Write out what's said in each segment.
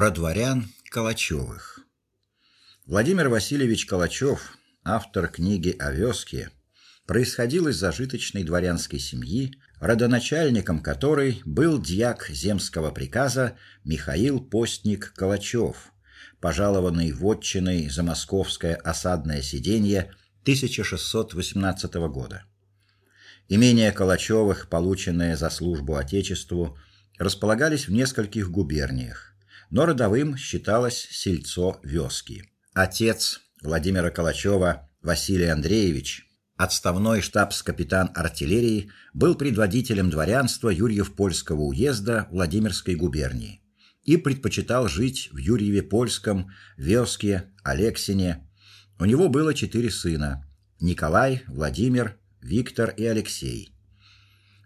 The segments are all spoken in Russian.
Про дворян Калачевых. Владимир Васильевич Калачев, автор книги о вёске, происходил из зажиточной дворянской семьи, родоначальником которой был дьяк земского приказа Михаил Постник Калачев, пожалованный вотчиной за московское осадное сиденье 1618 года. Имения Калачевых, полученные за службу отечеству, располагались в нескольких губерниях но родовым считалось сельцо Вёски. Отец Владимира Калачева, Василий Андреевич, отставной штабс-капитан артиллерии, был предводителем дворянства Юрьев-Польского уезда Владимирской губернии и предпочитал жить в Юрьеве-Польском, Вёске, Алексине. У него было четыре сына: Николай, Владимир, Виктор и Алексей.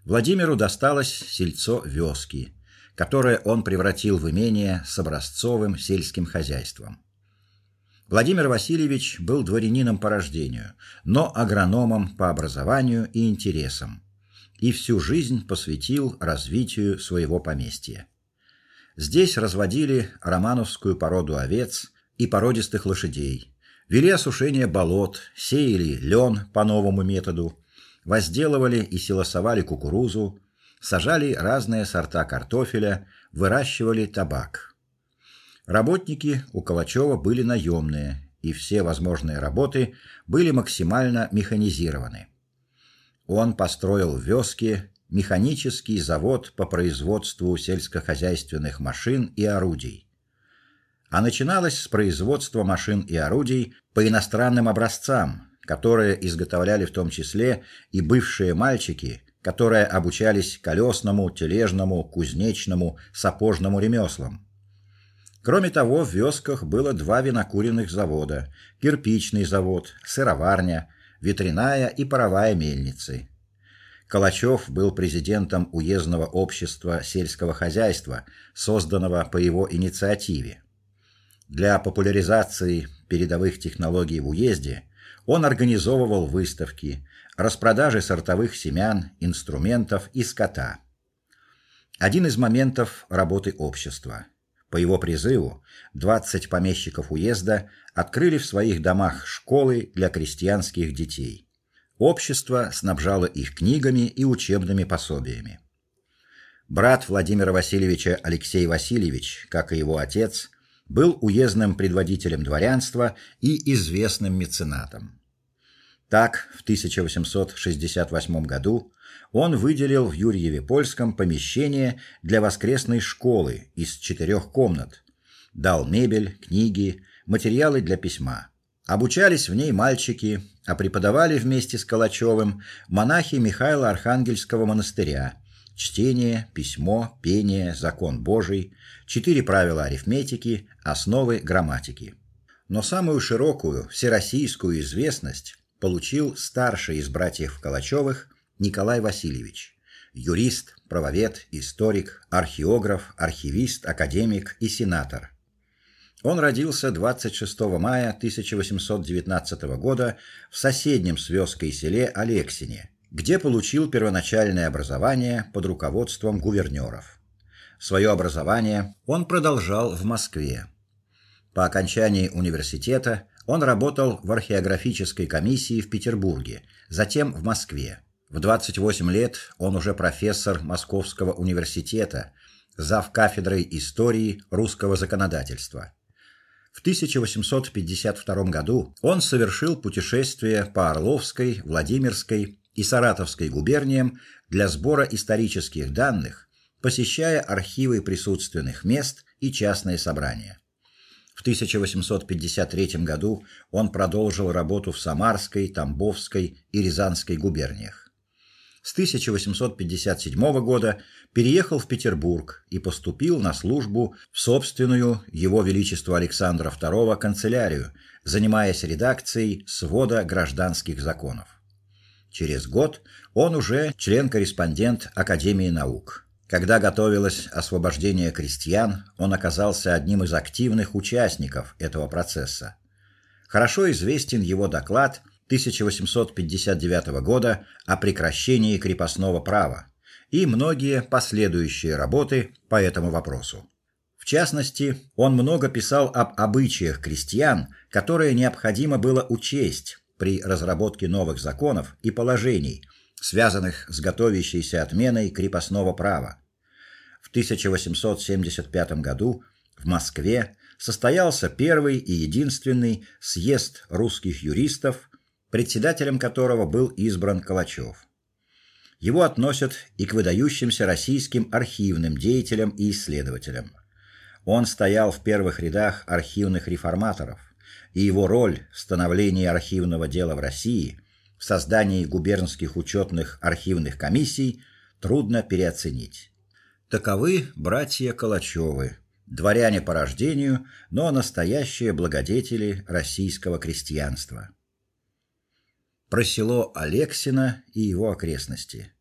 Владимиру досталось сельцо Вёски которое он превратил в имение с образцовым сельским хозяйством. Владимир Васильевич был дворянином по рождению, но агрономом по образованию и интересам, и всю жизнь посвятил развитию своего поместья. Здесь разводили романовскую породу овец и породистых лошадей, вели осушение болот, сеяли лен по новому методу, возделывали и силосовали кукурузу, сажали разные сорта картофеля, выращивали табак. Работники у Калачева были наемные, и все возможные работы были максимально механизированы. Он построил в Вёске механический завод по производству сельскохозяйственных машин и орудий. А начиналось с производства машин и орудий по иностранным образцам, которые изготовляли в том числе и бывшие мальчики, которые обучались колесному, тележному, кузнечному, сапожному ремеслам. Кроме того, в Вёсках было два винокуренных завода: кирпичный завод, сыроварня, ветряная и паровая мельницы. Калачев был президентом уездного общества сельского хозяйства, созданного по его инициативе. Для популяризации передовых технологий в уезде он организовывал выставки, распродажи сортовых семян, инструментов и скота. Один из моментов работы общества. По его призыву 20 помещиков уезда открыли в своих домах школы для крестьянских детей. Общество снабжало их книгами и учебными пособиями. Брат Владимира Васильевича Алексей Васильевич, как и его отец, был уездным предводителем дворянства и известным меценатом. Так, в 1868 году он выделил в Юрьеве-Польском помещение для воскресной школы из четырех комнат. Дал мебель, книги, материалы для письма. Обучались в ней мальчики, а преподавали вместе с Калачевым монахи Михаила Архангельского монастыря. Чтение, письмо, пение, закон Божий, четыре правила арифметики, основы грамматики. Но самую широкую всероссийскую известность получил старший из братьев Калачевых Николай Васильевич, юрист, правовед, историк, археограф, архивист, академик и сенатор. Он родился 26 мая 1819 года в соседнем с Вёской селе Алексине, где получил первоначальное образование под руководством гувернёров. Свое образование он продолжал в Москве. По окончании университета он работал в археографической комиссии в Петербурге, затем в Москве. В 28 лет он уже профессор Московского университета, зав кафедрой истории русского законодательства. В 1852 году он совершил путешествие по Орловской, Владимирской и Саратовской губерниям для сбора исторических данных, посещая архивы присутственных мест и частные собрания. В 1853 году он продолжил работу в Самарской, Тамбовской и Рязанской губерниях. С 1857 года переехал в Петербург и поступил на службу в собственную его величество Александра II канцелярию, занимаясь редакцией свода гражданских законов. Через год он уже член-корреспондент Академии наук. Когда готовилось освобождение крестьян, он оказался одним из активных участников этого процесса. Хорошо известен его доклад 1859 года о прекращении крепостного права и многие последующие работы по этому вопросу. В частности, он много писал об обычаях крестьян, которые необходимо было учесть при разработке новых законов и положений, связанных с готовящейся отменой крепостного права. В 1875 году в Москве состоялся первый и единственный съезд русских юристов, председателем которого был избран Калачев. Его относят и к выдающимся российским архивным деятелям и исследователям. Он стоял в первых рядах архивных реформаторов, и его роль в становлении архивного дела в России, в создании губернских учетных архивных комиссий трудно переоценить. Таковы братья Калачевы, дворяне по рождению, но настоящие благодетели российского крестьянства. Про село Алексино и его окрестности.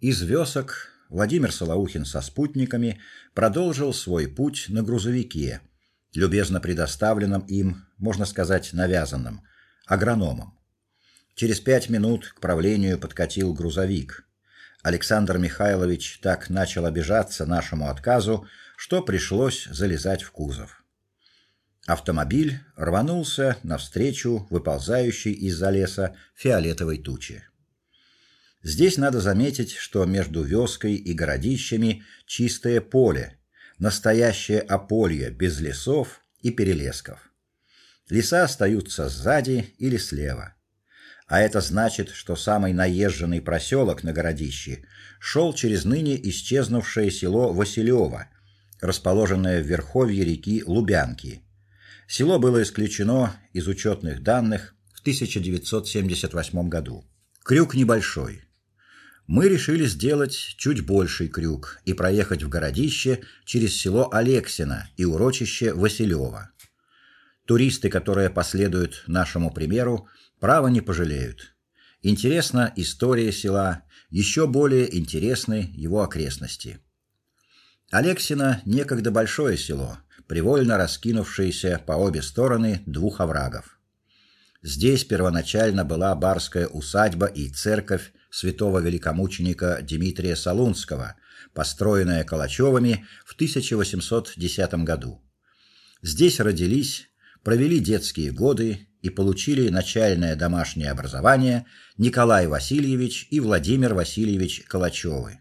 Из Вёсок Владимир Солоухин со спутниками продолжил свой путь на грузовике, любезно предоставленном им, можно сказать, навязанным агрономом. Через пять минут к правлению подкатил грузовик. Александр Михайлович так начал обижаться нашему отказу, что пришлось залезать в кузов. Автомобиль рванулся навстречу выползающей из-за леса фиолетовой туче. Здесь надо заметить, что между вёской и городищами чистое поле, настоящее ополье без лесов и перелесков. Леса остаются сзади или слева. А это значит, что самый наезженный проселок на городище шел через ныне исчезнувшее село Василёво, расположенное в верховье реки Лубянки. Село было исключено из учетных данных в 1978 году. Крюк небольшой. Мы решили сделать чуть больший крюк и проехать в городище через село Алексино и урочище Василёво. Туристы, которые последуют нашему примеру, право не пожалеют. Интересна история села, еще более интересны его окрестности. Алексино некогда большое село, привольно раскинувшееся по обе стороны двух оврагов. Здесь первоначально была барская усадьба и церковь святого великомученика Дмитрия Солунского, построенная Калачевыми в 1810 году. Здесь родились, провели детские годы и получили начальное домашнее образование Николай Васильевич и Владимир Васильевич Калачевы.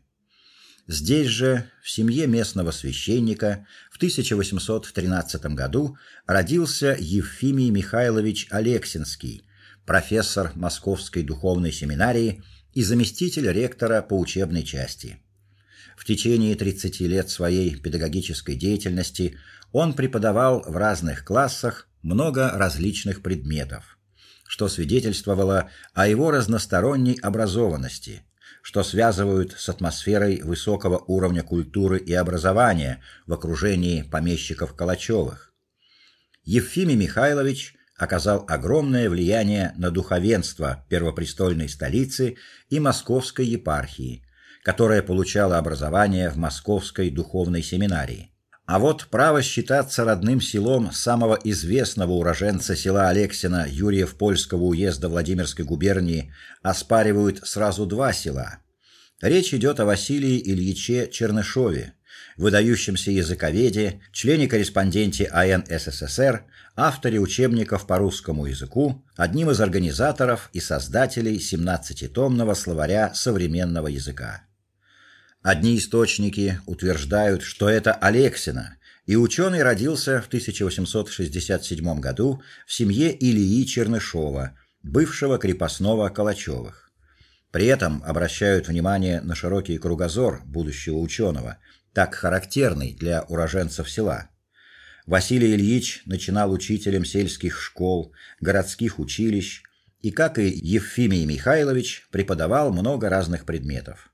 Здесь же, в семье местного священника, в 1813 году родился Евфимий Михайлович Алексинский, профессор Московской духовной семинарии и заместитель ректора по учебной части. В течение 30 лет своей педагогической деятельности он преподавал в разных классах много различных предметов, что свидетельствовало о его разносторонней образованности – что связывают с атмосферой высокого уровня культуры и образования в окружении помещиков Калачевых. Евфимий Михайлович оказал огромное влияние на духовенство первопрестольной столицы и Московской епархии, которая получала образование в Московской духовной семинарии. А вот право считаться родным селом самого известного уроженца села Алексина Юрьев-Польского уезда Владимирской губернии оспаривают сразу два села. Речь идет о Василии Ильиче Чернышове, выдающемся языковеде, члене-корреспонденте АН СССР, авторе учебников по русскому языку, одним из организаторов и создателей 17-томного словаря современного языка. Одни источники утверждают, что это Алексина, и ученый родился в 1867 году в семье Ильи Чернышова, бывшего крепостного Калачевых. При этом обращают внимание на широкий кругозор будущего ученого, так характерный для уроженцев села. Василий Ильич начинал учителем сельских школ, городских училищ и, как и Евфимий Михайлович, преподавал много разных предметов.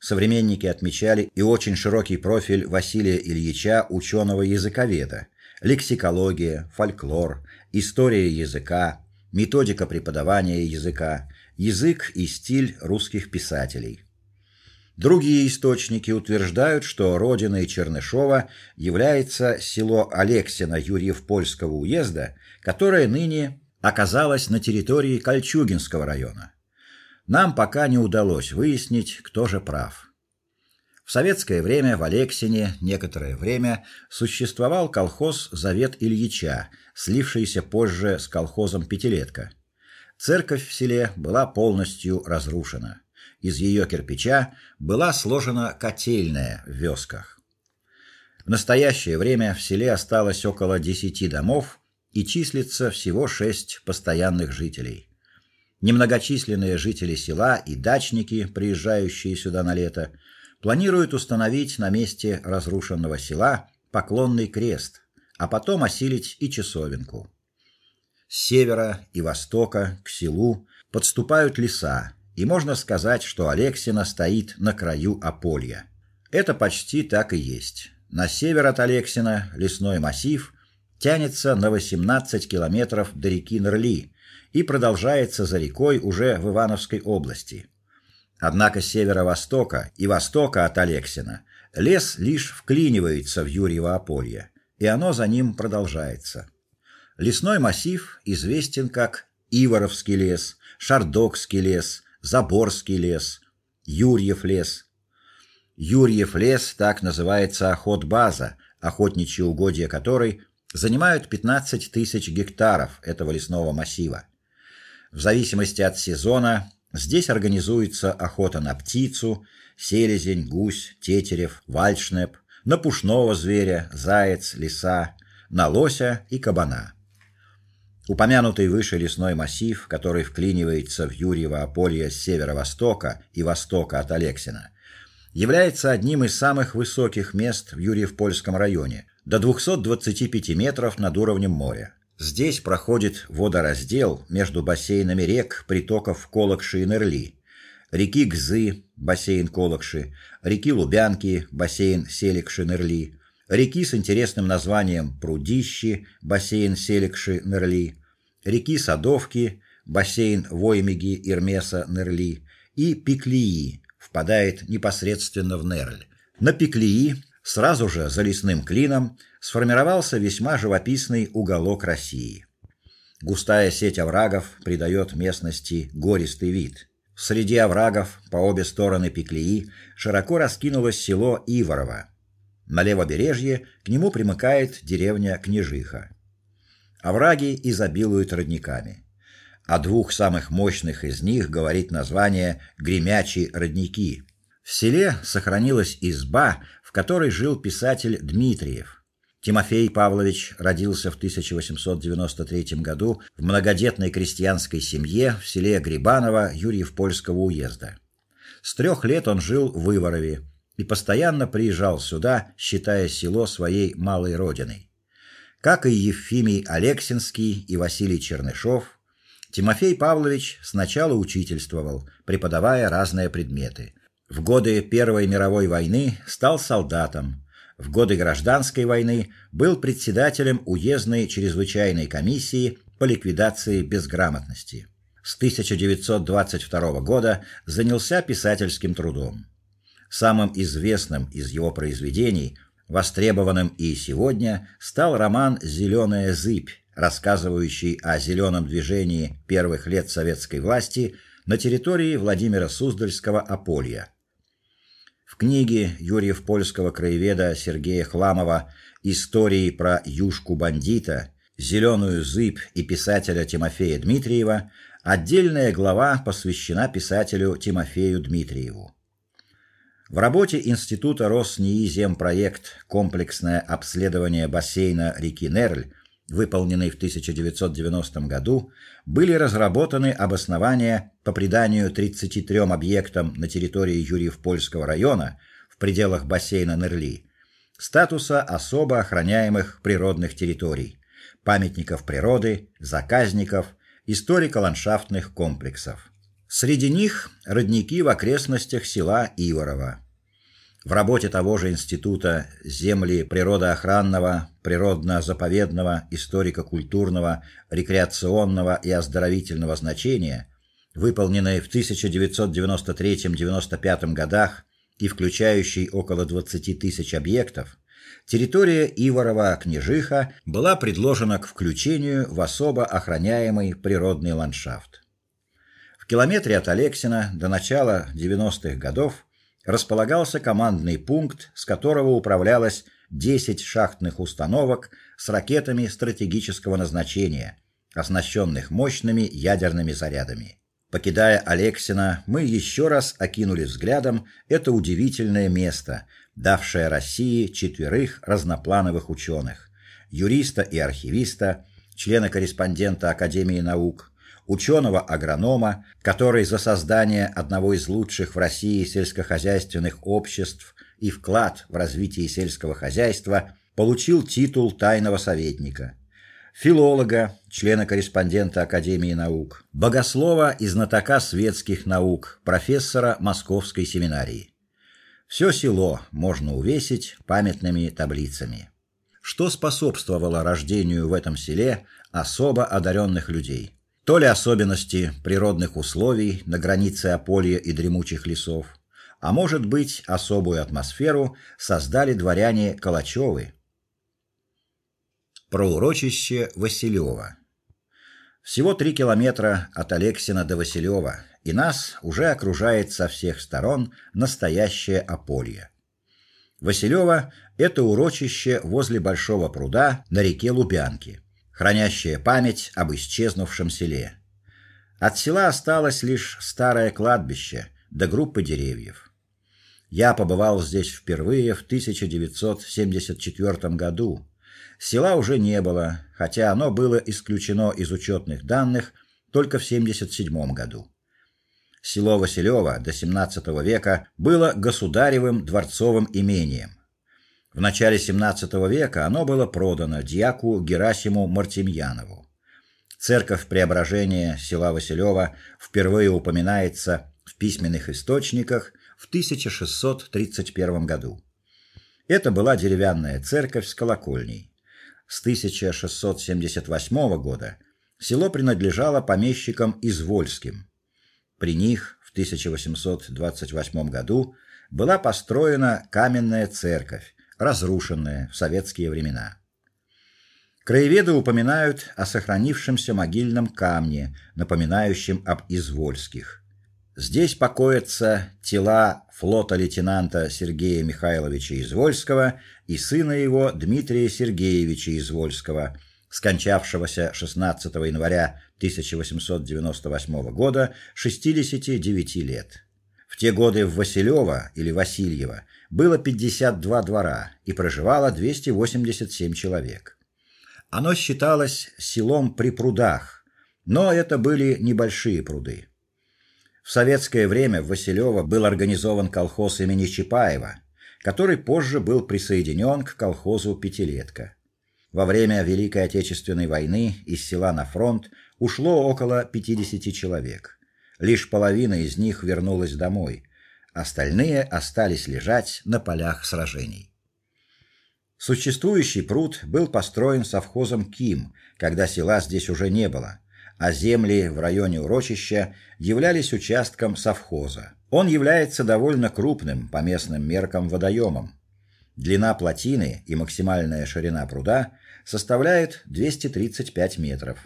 Современники отмечали и очень широкий профиль Василия Ильича ученого-языковеда: лексикология, фольклор, история языка, методика преподавания языка, язык и стиль русских писателей. Другие источники утверждают, что родиной Чернышова является село Алексино Юрьев-Польского уезда, которое ныне оказалось на территории Кольчугинского района. Нам пока не удалось выяснить, кто же прав. В советское время в Алексине некоторое время существовал колхоз Завет Ильича, слившийся позже с колхозом Пятилетка. Церковь в селе была полностью разрушена. Из ее кирпича была сложена котельная в Вёсках. В настоящее время в селе осталось около 10 домов и числится всего шесть постоянных жителей. Немногочисленные жители села и дачники, приезжающие сюда на лето, планируют установить на месте разрушенного села поклонный крест, а потом осилить и часовенку. С севера и востока к селу подступают леса, и можно сказать, что Алексина стоит на краю Аполья. Это почти так и есть. На север от Алексина лесной массив тянется на 18 километров до реки Нерли и продолжается за рекой уже в Ивановской области. Однако с северо-востока и востока от Алексина лес лишь вклинивается в Юрьево Аполье, и оно за ним продолжается. Лесной массив известен как Иворовский лес, Шардокский лес, Заборский лес, Юрьев лес. Юрьев лес так называется охотбаза, охотничьи угодья которой занимают 15 тысяч гектаров этого лесного массива. В зависимости от сезона Здесь организуется охота на птицу, селезень, гусь, тетерев, вальшнеп, на пушного зверя, заяц, лиса, на лося и кабана. Упомянутый выше лесной массив, который вклинивается в Юрьево Аполье с северо-востока и востока от Алексина, является одним из самых высоких мест в Юрьев-Польском районе, до 225 метров над уровнем моря. Здесь проходит водораздел между бассейнами рек, притоков Колокши и Нерли, реки Гзы, бассейн Колокши, реки Лубянки, бассейн Селикши-Нерли, реки с интересным названием Прудищи, бассейн Селикши-Нерли, реки Садовки, бассейн Воймиги, Ирмеса, Нерли и Пиклии, впадает непосредственно в Нерль. На Пиклии Сразу же за лесным клином сформировался весьма живописный уголок России. Густая сеть оврагов придает местности гористый вид. Среди оврагов по обе стороны Пеклеи широко раскинулось село Иворово. На левобережье к нему примыкает деревня Княжиха. Овраги изобилуют родниками. О двух самых мощных из них говорит название Гремячие родники. В селе сохранилась изба, в которой жил писатель Дмитриев. Тимофей Павлович родился в 1893 году в многодетной крестьянской семье в селе Грибаново Юрьев-Польского уезда. С трех лет он жил в Выворове и постоянно приезжал сюда, считая село своей малой родиной. Как и Евфимий Алексинский и Василий Чернышов, Тимофей Павлович сначала учительствовал, преподавая разные предметы, в годы Первой мировой войны стал солдатом. В годы гражданской войны был председателем уездной чрезвычайной комиссии по ликвидации безграмотности. С 1922 года занялся писательским трудом. Самым известным из его произведений, востребованным и сегодня, стал роман Зеленая зыбь, рассказывающий о зеленом движении первых лет советской власти на территории Владимира Суздальского Аполья. В книге Юрьев польского краеведа Сергея Хламова Истории про юшку-бандита, зеленую зыбь и писателя Тимофея Дмитриева отдельная глава посвящена писателю Тимофею Дмитриеву. В работе Института Роснеиземпроект Комплексное обследование бассейна реки Нерль выполненный в 1990 году, были разработаны обоснования по приданию 33 объектам на территории Юрьев-Польского района в пределах бассейна Нерли статуса особо охраняемых природных территорий, памятников природы, заказников, историко-ландшафтных комплексов. Среди них родники в окрестностях села Иворово. В работе того же института земли природоохранного, природно-заповедного, историко-культурного, рекреационного и оздоровительного значения, выполненной в 1993-95 годах и включающей около 20 тысяч объектов, территория Иворова-Княжиха была предложена к включению в особо охраняемый природный ландшафт. Километре от Алексина до начала 90-х годов располагался командный пункт, с которого управлялось 10 шахтных установок с ракетами стратегического назначения, оснащенных мощными ядерными зарядами. Покидая Алексина, мы еще раз окинули взглядом это удивительное место, давшее России четверых разноплановых ученых: юриста и архивиста, члена-корреспондента Академии наук, ученого-агронома, который за создание одного из лучших в России сельскохозяйственных обществ и вклад в развитие сельского хозяйства получил титул тайного советника филолога, члена-корреспондента Академии наук, богослова и знатока светских наук, профессора Московской семинарии. Все село можно увесить памятными таблицами. Что способствовало рождению в этом селе особо одаренных людей? То ли особенности природных условий на границе ополья и дремучих лесов, а может быть, особую атмосферу создали дворяне Калачевы, про урочище Василева. Всего три километра от Алексина до Василева, и нас уже окружает со всех сторон настоящее ополье. Василева это урочище возле большого пруда на реке Лубянки, хранящее память об исчезнувшем селе. От села осталось лишь старое кладбище да группа деревьев. Я побывал здесь впервые в 1974 году Села уже не было, хотя оно было исключено из учетных данных только в 77 году. Село Василево до XVII века было государевым дворцовым имением. В начале XVII века оно было продано дьяку Герасиму Мартемьянову. Церковь Преображения села Василева впервые упоминается в письменных источниках в 1631 году. Это была деревянная церковь с колокольней. С 1678 года село принадлежало помещикам Извольским. При них в 1828 году была построена каменная церковь, разрушенная в советские времена. Краеведы упоминают о сохранившемся могильном камне, напоминающем об Извольских. Здесь покоятся тела флота лейтенанта Сергея Михайловича Извольского и сына его Дмитрия Сергеевича Извольского, скончавшегося 16 января 1898 года 69 лет. В те годы в Василево или Васильево было 52 двора и проживало 287 человек. Оно считалось селом при прудах, но это были небольшие пруды. В советское время в Василево был организован колхоз имени Чапаева, который позже был присоединен к колхозу Пятилетка. Во время Великой Отечественной войны из села на фронт ушло около 50 человек. Лишь половина из них вернулась домой, остальные остались лежать на полях сражений. Существующий пруд был построен совхозом Ким, когда села здесь уже не было а земли в районе урочища являлись участком совхоза. Он является довольно крупным по местным меркам водоемом. Длина плотины и максимальная ширина пруда составляет 235 метров.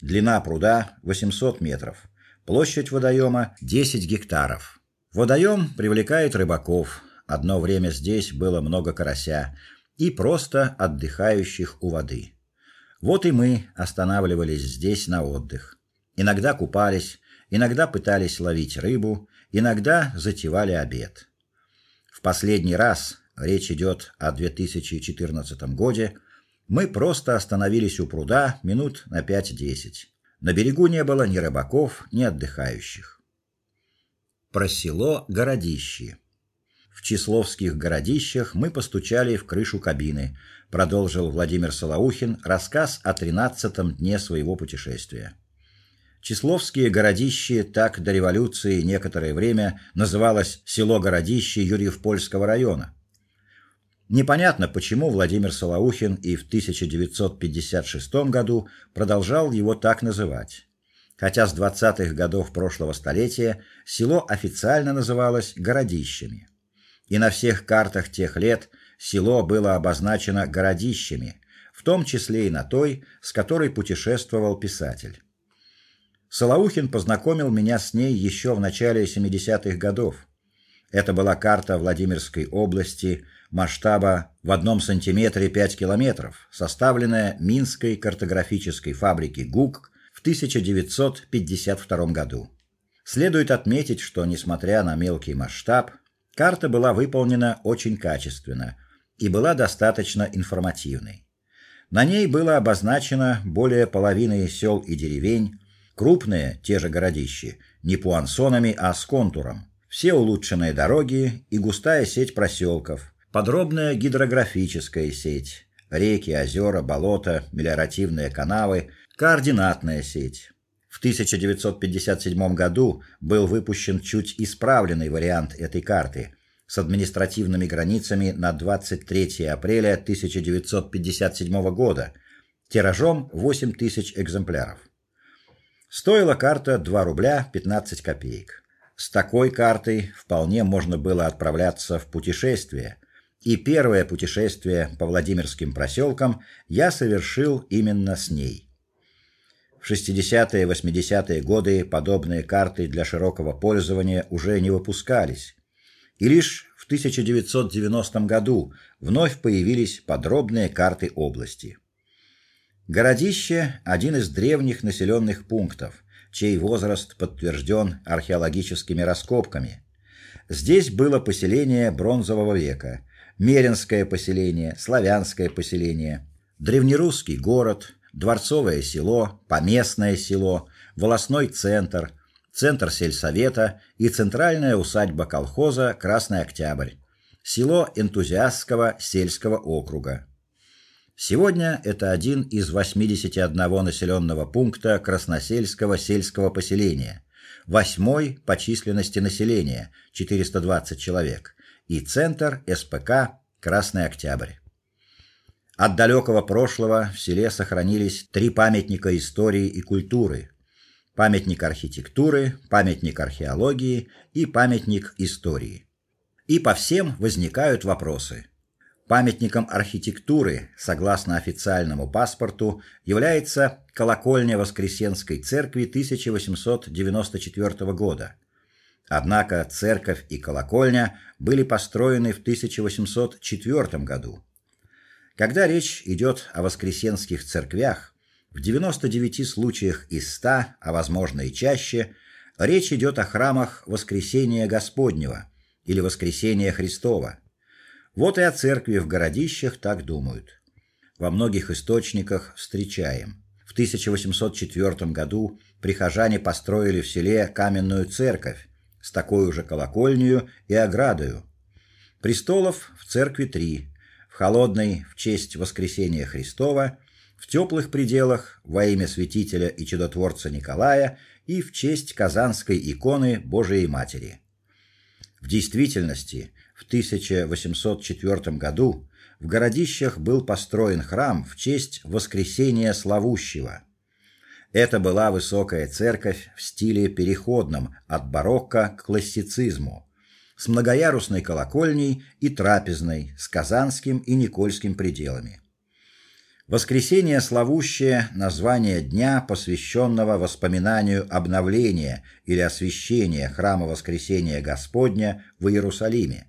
Длина пруда 800 метров. Площадь водоема 10 гектаров. Водоем привлекает рыбаков. Одно время здесь было много карася и просто отдыхающих у воды. Вот и мы останавливались здесь на отдых. Иногда купались, иногда пытались ловить рыбу, иногда затевали обед. В последний раз, речь идет о 2014 году, мы просто остановились у пруда минут на 5-10. На берегу не было ни рыбаков, ни отдыхающих. Про село Городище. В Числовских городищах мы постучали в крышу кабины, продолжил Владимир Солоухин рассказ о тринадцатом дне своего путешествия. Числовские городища так до революции некоторое время называлось село Городище Юрьев-Польского района. Непонятно, почему Владимир Солоухин и в 1956 году продолжал его так называть. Хотя с 20-х годов прошлого столетия село официально называлось Городищами и на всех картах тех лет село было обозначено городищами, в том числе и на той, с которой путешествовал писатель. Солоухин познакомил меня с ней еще в начале 70-х годов. Это была карта Владимирской области масштаба в одном сантиметре 5 километров, составленная Минской картографической фабрикой ГУК 1952 году. Следует отметить, что несмотря на мелкий масштаб, карта была выполнена очень качественно и была достаточно информативной. На ней было обозначено более половины сел и деревень, крупные те же городища, не пуансонами, а с контуром. Все улучшенные дороги и густая сеть проселков, подробная гидрографическая сеть, реки, озера, болота, мелиоративные канавы, координатная сеть. В 1957 году был выпущен чуть исправленный вариант этой карты с административными границами на 23 апреля 1957 года, тиражом 8 тысяч экземпляров. Стоила карта 2 рубля 15 копеек. С такой картой вполне можно было отправляться в путешествие. И первое путешествие по Владимирским проселкам я совершил именно с ней. В 60-е и 80-е годы подобные карты для широкого пользования уже не выпускались. И лишь в 1990 году вновь появились подробные карты области. Городище один из древних населенных пунктов, чей возраст подтвержден археологическими раскопками. Здесь было поселение бронзового века, Меринское поселение, славянское поселение, древнерусский город, дворцовое село, поместное село, волосной центр, центр сельсовета и центральная усадьба колхоза Красный Октябрь, село энтузиастского сельского округа. Сегодня это один из 81 населенного пункта Красносельского сельского поселения, восьмой по численности населения 420 человек и центр СПК Красный Октябрь. От далекого прошлого в селе сохранились три памятника истории и культуры: памятник архитектуры, памятник археологии и памятник истории. И по всем возникают вопросы: Памятником архитектуры, согласно официальному паспорту, является колокольня Воскресенской церкви 1894 года. Однако церковь и колокольня были построены в 1804 году. Когда речь идет о воскресенских церквях, в 99 случаях из 100, а возможно и чаще, речь идет о храмах Воскресения Господнего или Воскресения Христова. Вот и о церкви в городищах так думают. Во многих источниках встречаем. В 1804 году прихожане построили в селе каменную церковь с такой же колокольней и оградою. Престолов в церкви три: холодной в честь воскресения Христова, в теплых пределах во имя святителя и чудотворца Николая и в честь Казанской иконы Божией Матери. В действительности в 1804 году в городищах был построен храм в честь Воскресения Славущего. Это была высокая церковь в стиле переходном от барокко к классицизму, с многоярусной колокольней и трапезной с казанским и никольским пределами. Воскресение славущее название дня, посвященного воспоминанию обновления или освящения храма Воскресения Господня в Иерусалиме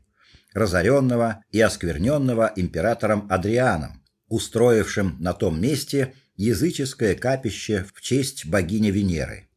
разоренного и оскверненного императором Адрианом, устроившим на том месте языческое капище в честь богини Венеры.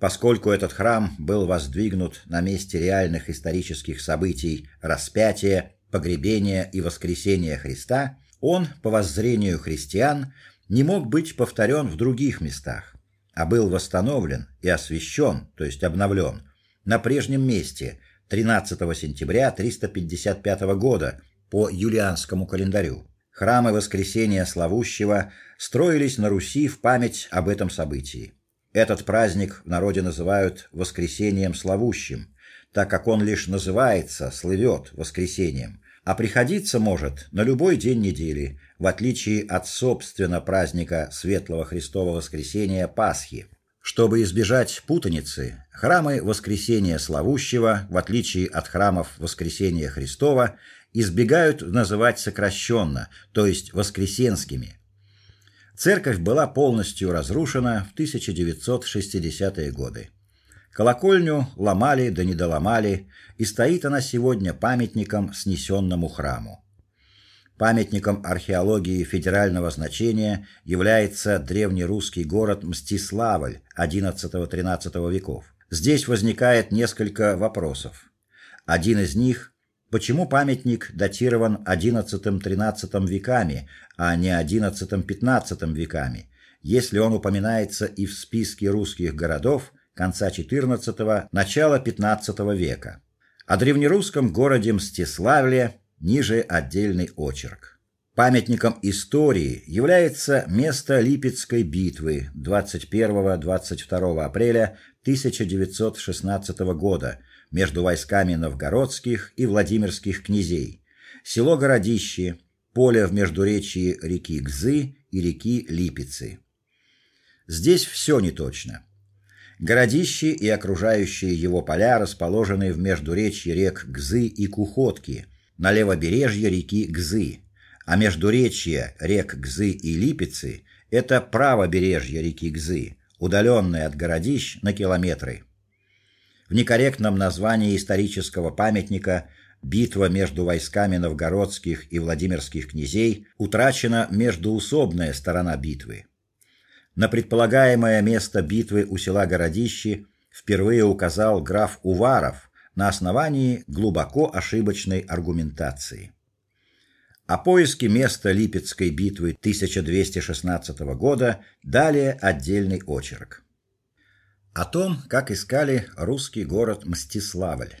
Поскольку этот храм был воздвигнут на месте реальных исторических событий распятия, погребения и воскресения Христа, он, по воззрению христиан, не мог быть повторен в других местах, а был восстановлен и освящен, то есть обновлен, на прежнем месте, 13 сентября 355 года по юлианскому календарю. Храмы Воскресения Славущего строились на Руси в память об этом событии. Этот праздник в народе называют Воскресением Славущим, так как он лишь называется, слывет воскресением, а приходиться может на любой день недели, в отличие от собственно праздника Светлого Христового Воскресения Пасхи. Чтобы избежать путаницы, храмы Воскресения Славущего, в отличие от храмов Воскресения Христова, избегают называть сокращенно, то есть воскресенскими. Церковь была полностью разрушена в 1960-е годы. Колокольню ломали да не доломали, и стоит она сегодня памятником снесенному храму. Памятником археологии федерального значения является древнерусский город Мстиславль XI-XIII веков. Здесь возникает несколько вопросов. Один из них почему памятник датирован XI-XIII веками, а не XI-XV веками, если он упоминается и в списке русских городов конца XIV начала XV века. О древнерусском городе Мстиславле ниже отдельный очерк. Памятником истории является место Липецкой битвы 21-22 апреля 1916 года между войсками новгородских и владимирских князей. Село Городище, поле в междуречии реки Гзы и реки Липецы. Здесь все неточно. Городище и окружающие его поля расположены в междуречье рек Гзы и Кухотки, на левобережье реки Гзы, а междуречье рек Гзы и Липецы это правобережье реки Гзы, удаленное от городищ на километры. В некорректном названии исторического памятника битва между войсками новгородских и владимирских князей утрачена междуусобная сторона битвы. На предполагаемое место битвы у села Городище впервые указал граф Уваров на основании глубоко ошибочной аргументации. О поиске места Липецкой битвы 1216 года далее отдельный очерк. О том, как искали русский город Мстиславль.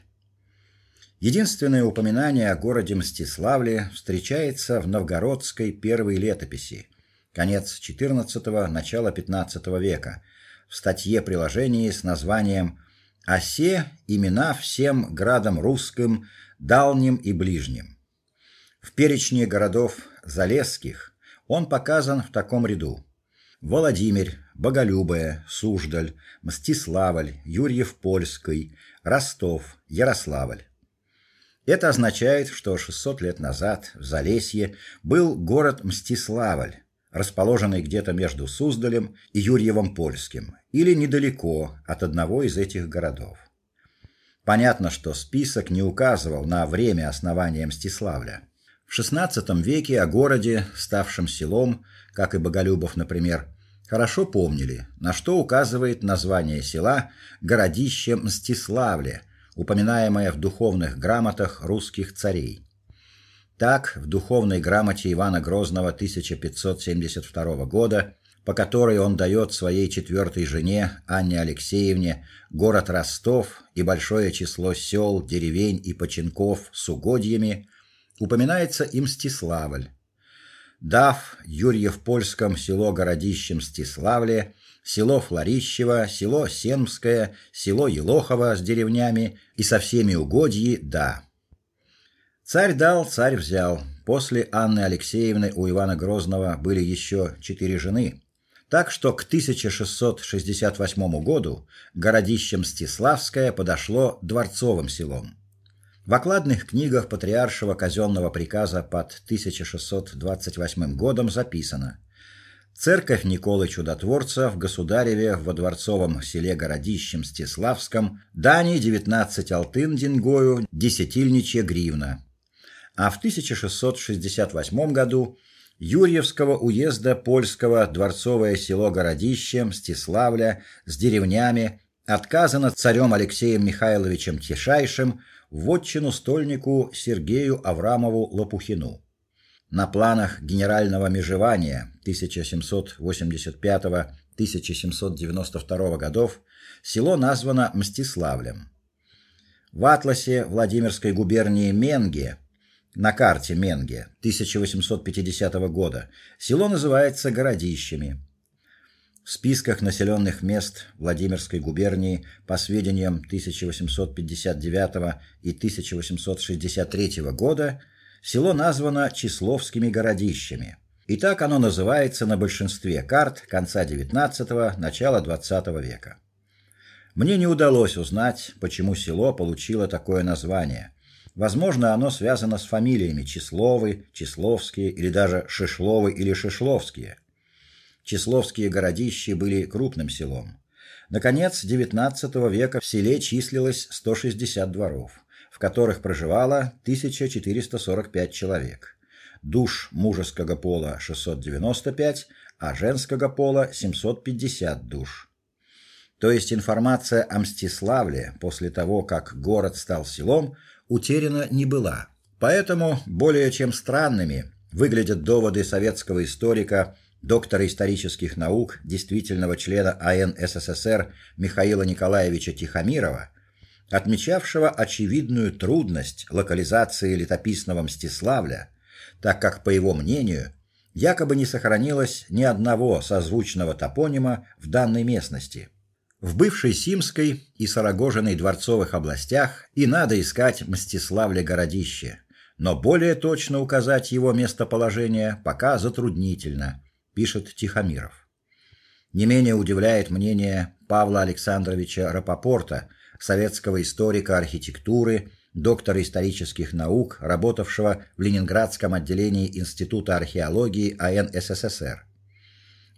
Единственное упоминание о городе Мстиславле встречается в новгородской первой летописи конец XIV начало XV века, в статье приложении с названием Осе имена всем градам русским, дальним и ближним. В перечне городов залесских он показан в таком ряду: Владимир, Боголюбое, Суздаль, Мстиславль, Юрьев-Польский, Ростов, Ярославль. Это означает, что 600 лет назад в Залесье был город Мстиславль, расположенный где-то между Суздалем и Юрьевом-Польским, или недалеко от одного из этих городов. Понятно, что список не указывал на время основания Мстиславля. В XVI веке о городе, ставшем селом, как и Боголюбов, например, хорошо помнили, на что указывает название села городище Мстиславле, упоминаемое в духовных грамотах русских царей. Так, в духовной грамоте Ивана Грозного 1572 года, по которой он дает своей четвертой жене Анне Алексеевне город Ростов и большое число сел, деревень и починков с угодьями, упоминается и Мстиславль. Дав Юрьев-Польском село городище Мстиславле, село Флорищево, село Семское, село Елохово с деревнями и со всеми угодьи, да. Царь дал, царь взял. После Анны Алексеевны у Ивана Грозного были еще четыре жены. Так что к 1668 году городище Мстиславское подошло дворцовым селом. В окладных книгах патриаршего казенного приказа под 1628 годом записано: Церковь Николы Чудотворца в Государеве во дворцовом селе городище Мстиславском дани 19 алтын деньгою, десятильничья гривна а в 1668 году Юрьевского уезда польского дворцовое село Городище Мстиславля с деревнями отказано царем Алексеем Михайловичем Тишайшим в отчину стольнику Сергею Аврамову Лопухину. На планах генерального межевания 1785-1792 годов село названо Мстиславлем. В атласе Владимирской губернии Менге на карте Менге 1850 года село называется Городищами. В списках населенных мест Владимирской губернии по сведениям 1859 и 1863 года село названо Числовскими городищами. И так оно называется на большинстве карт конца XIX начала XX века. Мне не удалось узнать, почему село получило такое название Возможно, оно связано с фамилиями Числовы, Числовские или даже Шишловы или Шишловские. Числовские городища были крупным селом. Наконец XIX века в селе числилось 160 дворов, в которых проживало 1445 человек. Душ мужеского пола 695, а женского пола 750 душ. То есть информация о Мстиславле после того, как город стал селом, утеряна не была. Поэтому более чем странными выглядят доводы советского историка, доктора исторических наук, действительного члена АН СССР Михаила Николаевича Тихомирова, отмечавшего очевидную трудность локализации летописного Мстиславля, так как по его мнению, якобы не сохранилось ни одного созвучного топонима в данной местности. В бывшей Симской и Сарагожиной дворцовых областях и надо искать Мстиславле городище, но более точно указать его местоположение пока затруднительно, пишет Тихомиров. Не менее удивляет мнение Павла Александровича Рапопорта, советского историка архитектуры, доктора исторических наук, работавшего в Ленинградском отделении Института археологии АН СССР.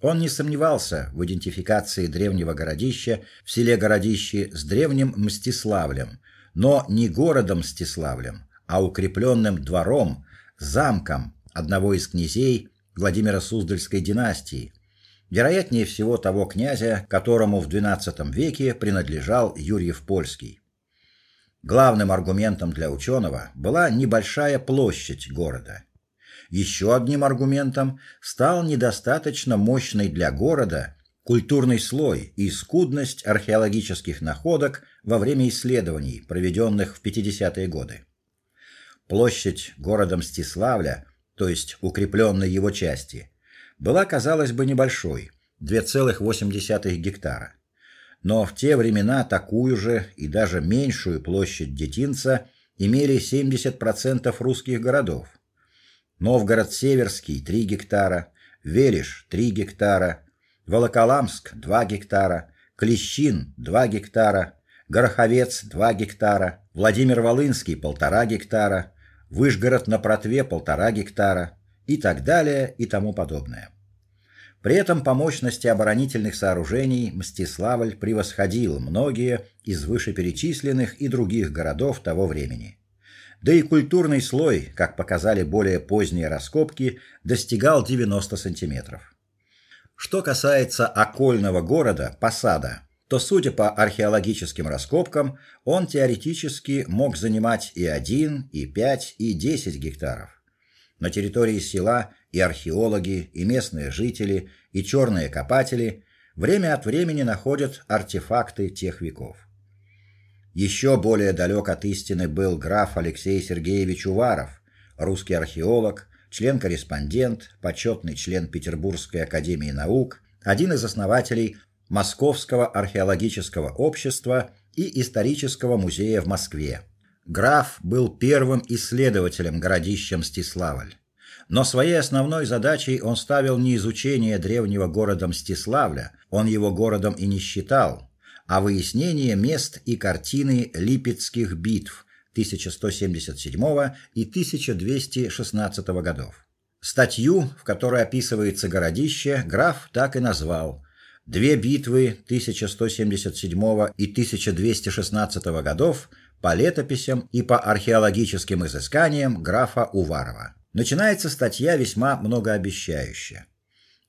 Он не сомневался в идентификации древнего городища в селе Городище с древним Мстиславлем, но не городом Мстиславлем, а укрепленным двором, замком одного из князей Владимира Суздальской династии, вероятнее всего того князя, которому в XII веке принадлежал Юрьев Польский. Главным аргументом для ученого была небольшая площадь города. Еще одним аргументом стал недостаточно мощный для города культурный слой и скудность археологических находок во время исследований, проведенных в 50-е годы. Площадь города Мстиславля, то есть укрепленной его части, была, казалось бы, небольшой 2,8 гектара. Но в те времена такую же и даже меньшую площадь детинца имели 70% русских городов. Новгород-Северский 3 гектара, Велиш 3 гектара, Волоколамск 2 гектара, Клещин 2 гектара, Гороховец 2 гектара, Владимир-Волынский 1,5 гектара, Выжгород на Протве 1,5 гектара и так далее и тому подобное. При этом по мощности оборонительных сооружений Мстиславль превосходил многие из вышеперечисленных и других городов того времени да и культурный слой, как показали более поздние раскопки, достигал 90 сантиметров. Что касается окольного города Посада, то, судя по археологическим раскопкам, он теоретически мог занимать и 1, и 5, и 10 гектаров. На территории села и археологи, и местные жители, и черные копатели время от времени находят артефакты тех веков. Еще более далек от истины был граф Алексей Сергеевич Уваров, русский археолог, член-корреспондент, почетный член Петербургской академии наук, один из основателей Московского археологического общества и исторического музея в Москве. Граф был первым исследователем городища Мстиславль. Но своей основной задачей он ставил не изучение древнего города Мстиславля, он его городом и не считал, а выяснение мест и картины Липецких битв 1177 и 1216 годов. Статью, в которой описывается городище, граф так и назвал: Две битвы 1177 и 1216 годов по летописям и по археологическим изысканиям графа Уварова. Начинается статья весьма многообещающе.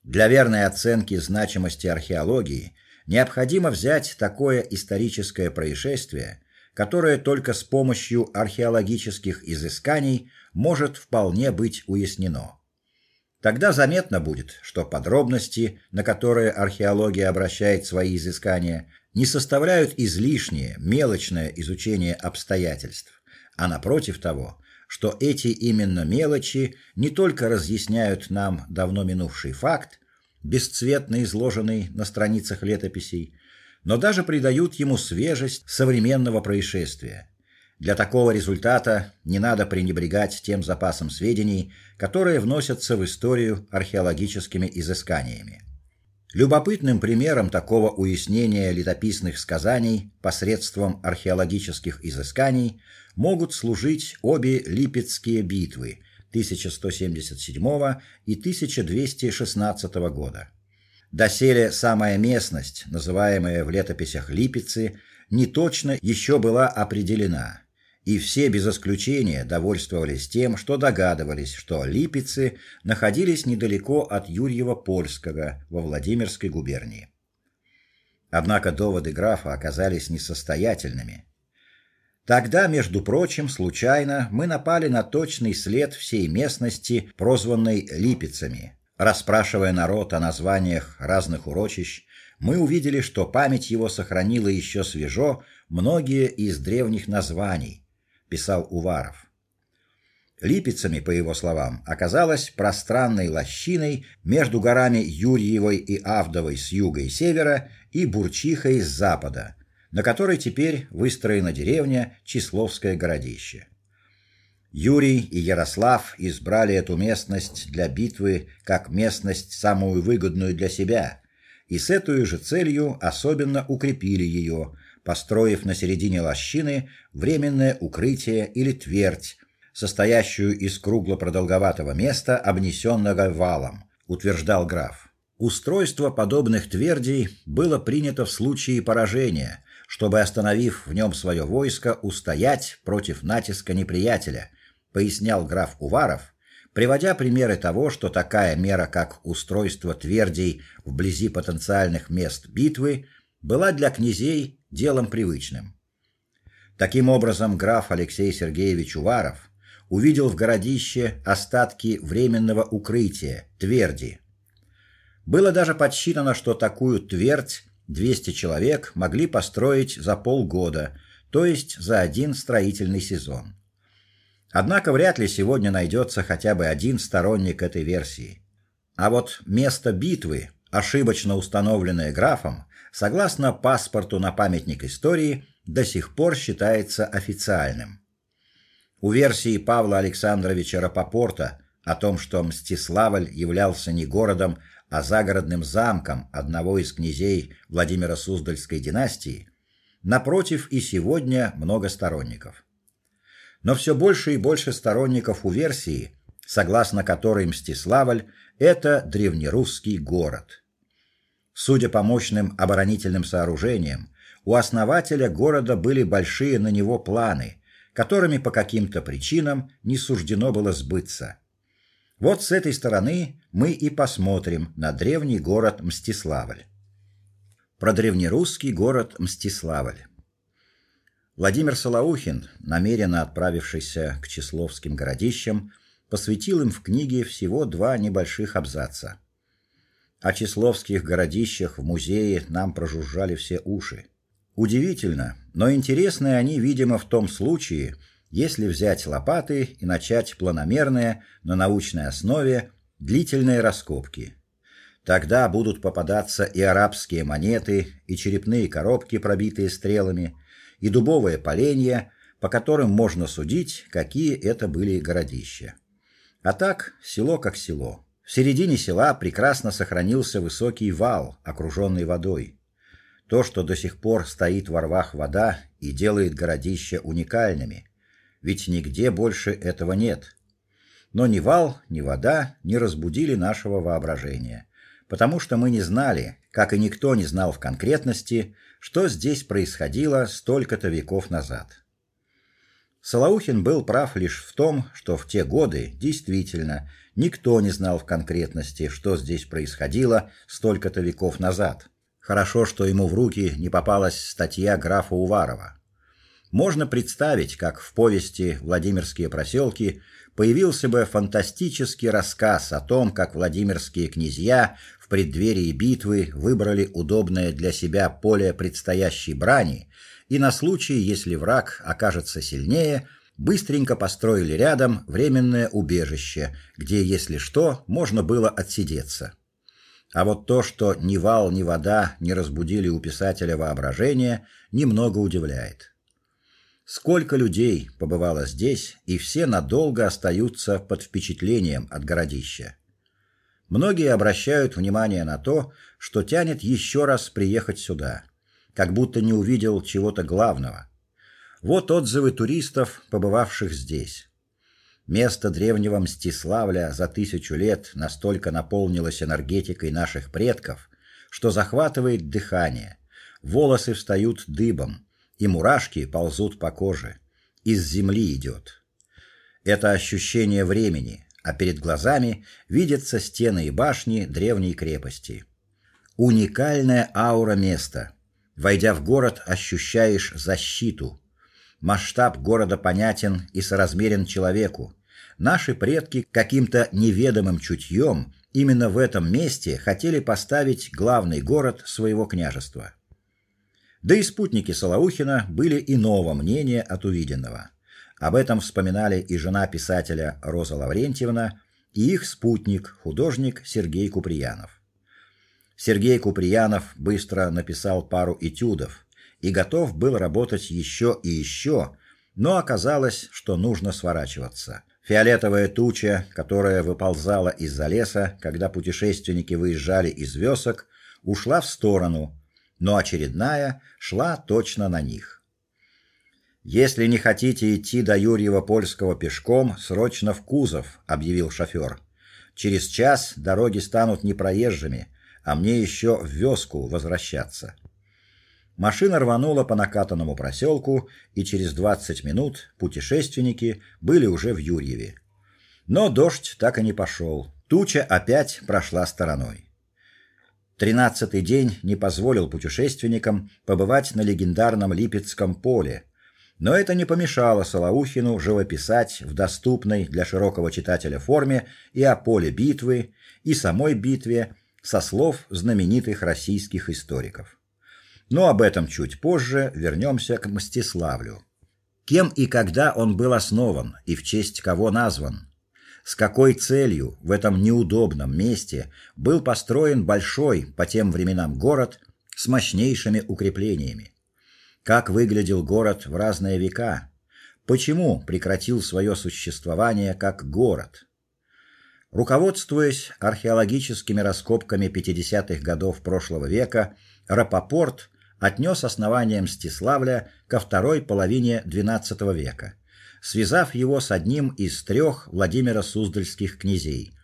Для верной оценки значимости археологии необходимо взять такое историческое происшествие, которое только с помощью археологических изысканий может вполне быть уяснено. Тогда заметно будет, что подробности, на которые археология обращает свои изыскания, не составляют излишнее, мелочное изучение обстоятельств, а напротив того, что эти именно мелочи не только разъясняют нам давно минувший факт, бесцветно изложенный на страницах летописей, но даже придают ему свежесть современного происшествия. Для такого результата не надо пренебрегать тем запасом сведений, которые вносятся в историю археологическими изысканиями. Любопытным примером такого уяснения летописных сказаний посредством археологических изысканий могут служить обе Липецкие битвы 1177 и 1216 года. Доселе самая местность, называемая в летописях Липецы, не точно еще была определена, и все без исключения довольствовались тем, что догадывались, что Липецы находились недалеко от Юрьева-Польского во Владимирской губернии. Однако доводы графа оказались несостоятельными. Тогда, между прочим, случайно мы напали на точный след всей местности, прозванной Липецами. Расспрашивая народ о названиях разных урочищ, мы увидели, что память его сохранила еще свежо многие из древних названий, писал Уваров. Липецами, по его словам, оказалась пространной лощиной между горами Юрьевой и Авдовой с юга и севера и Бурчихой с запада, на которой теперь выстроена деревня Числовское городище. Юрий и Ярослав избрали эту местность для битвы как местность самую выгодную для себя, и с этой же целью особенно укрепили ее, построив на середине лощины временное укрытие или твердь, состоящую из кругло-продолговатого места, обнесенного валом, утверждал граф. Устройство подобных твердей было принято в случае поражения, чтобы остановив в нем свое войско, устоять против натиска неприятеля, пояснял граф Уваров, приводя примеры того, что такая мера, как устройство твердей вблизи потенциальных мест битвы, была для князей делом привычным. Таким образом, граф Алексей Сергеевич Уваров увидел в городище остатки временного укрытия тверди. Было даже подсчитано, что такую твердь 200 человек могли построить за полгода, то есть за один строительный сезон. Однако вряд ли сегодня найдется хотя бы один сторонник этой версии. А вот место битвы, ошибочно установленное графом, согласно паспорту на памятник истории, до сих пор считается официальным. У версии Павла Александровича Рапопорта о том, что Мстиславль являлся не городом, а загородным замком одного из князей Владимира Суздальской династии, напротив и сегодня много сторонников. Но все больше и больше сторонников у версии, согласно которой Мстиславль это древнерусский город. Судя по мощным оборонительным сооружениям, у основателя города были большие на него планы, которыми по каким-то причинам не суждено было сбыться. Вот с этой стороны мы и посмотрим на древний город Мстиславль. Про древнерусский город Мстиславль. Владимир Солоухин, намеренно отправившийся к Числовским городищам, посвятил им в книге всего два небольших абзаца. О числовских городищах в музее нам прожужжали все уши. Удивительно, но интересны они, видимо, в том случае, если взять лопаты и начать планомерные на научной основе длительные раскопки. Тогда будут попадаться и арабские монеты, и черепные коробки, пробитые стрелами, и дубовые поленья, по которым можно судить, какие это были городища. А так, село как село. В середине села прекрасно сохранился высокий вал, окруженный водой. То, что до сих пор стоит во рвах вода и делает городища уникальными, ведь нигде больше этого нет. Но ни вал, ни вода не разбудили нашего воображения, потому что мы не знали, как и никто не знал в конкретности, что здесь происходило столько-то веков назад. Солоухин был прав лишь в том, что в те годы действительно никто не знал в конкретности, что здесь происходило столько-то веков назад. Хорошо, что ему в руки не попалась статья графа Уварова. Можно представить, как в повести Владимирские проселки появился бы фантастический рассказ о том, как владимирские князья в преддверии битвы выбрали удобное для себя поле предстоящей брани и на случай, если враг окажется сильнее, быстренько построили рядом временное убежище, где, если что, можно было отсидеться. А вот то, что ни вал, ни вода не разбудили у писателя воображение, немного удивляет. Сколько людей побывало здесь, и все надолго остаются под впечатлением от городища. Многие обращают внимание на то, что тянет еще раз приехать сюда, как будто не увидел чего-то главного. Вот отзывы туристов, побывавших здесь. Место древнего Мстиславля за тысячу лет настолько наполнилось энергетикой наших предков, что захватывает дыхание. Волосы встают дыбом, и мурашки ползут по коже. Из земли идет. Это ощущение времени, а перед глазами видятся стены и башни древней крепости. Уникальная аура места. Войдя в город, ощущаешь защиту. Масштаб города понятен и соразмерен человеку. Наши предки каким-то неведомым чутьем именно в этом месте хотели поставить главный город своего княжества. Да и спутники Солоухина были иного мнения от увиденного. Об этом вспоминали и жена писателя Роза Лаврентьевна, и их спутник, художник Сергей Куприянов. Сергей Куприянов быстро написал пару этюдов и готов был работать еще и еще, но оказалось, что нужно сворачиваться. Фиолетовая туча, которая выползала из-за леса, когда путешественники выезжали из вёсок, ушла в сторону, но очередная шла точно на них. Если не хотите идти до Юрьева-Польского пешком, срочно в кузов, объявил шофёр. Через час дороги станут непроезжими, а мне еще в вёску возвращаться. Машина рванула по накатанному проселку, и через 20 минут путешественники были уже в Юрьеве. Но дождь так и не пошел. Туча опять прошла стороной. Тринадцатый день не позволил путешественникам побывать на легендарном Липецком поле, но это не помешало Солоухину живописать в доступной для широкого читателя форме и о поле битвы, и самой битве со слов знаменитых российских историков. Но об этом чуть позже, вернемся к Мстиславлю. Кем и когда он был основан и в честь кого назван? С какой целью в этом неудобном месте был построен большой по тем временам город с мощнейшими укреплениями? Как выглядел город в разные века? Почему прекратил свое существование как город? Руководствуясь археологическими раскопками 50-х годов прошлого века, Рапопорт отнес основание Мстиславля ко второй половине XII века, связав его с одним из трех Владимира Суздальских князей: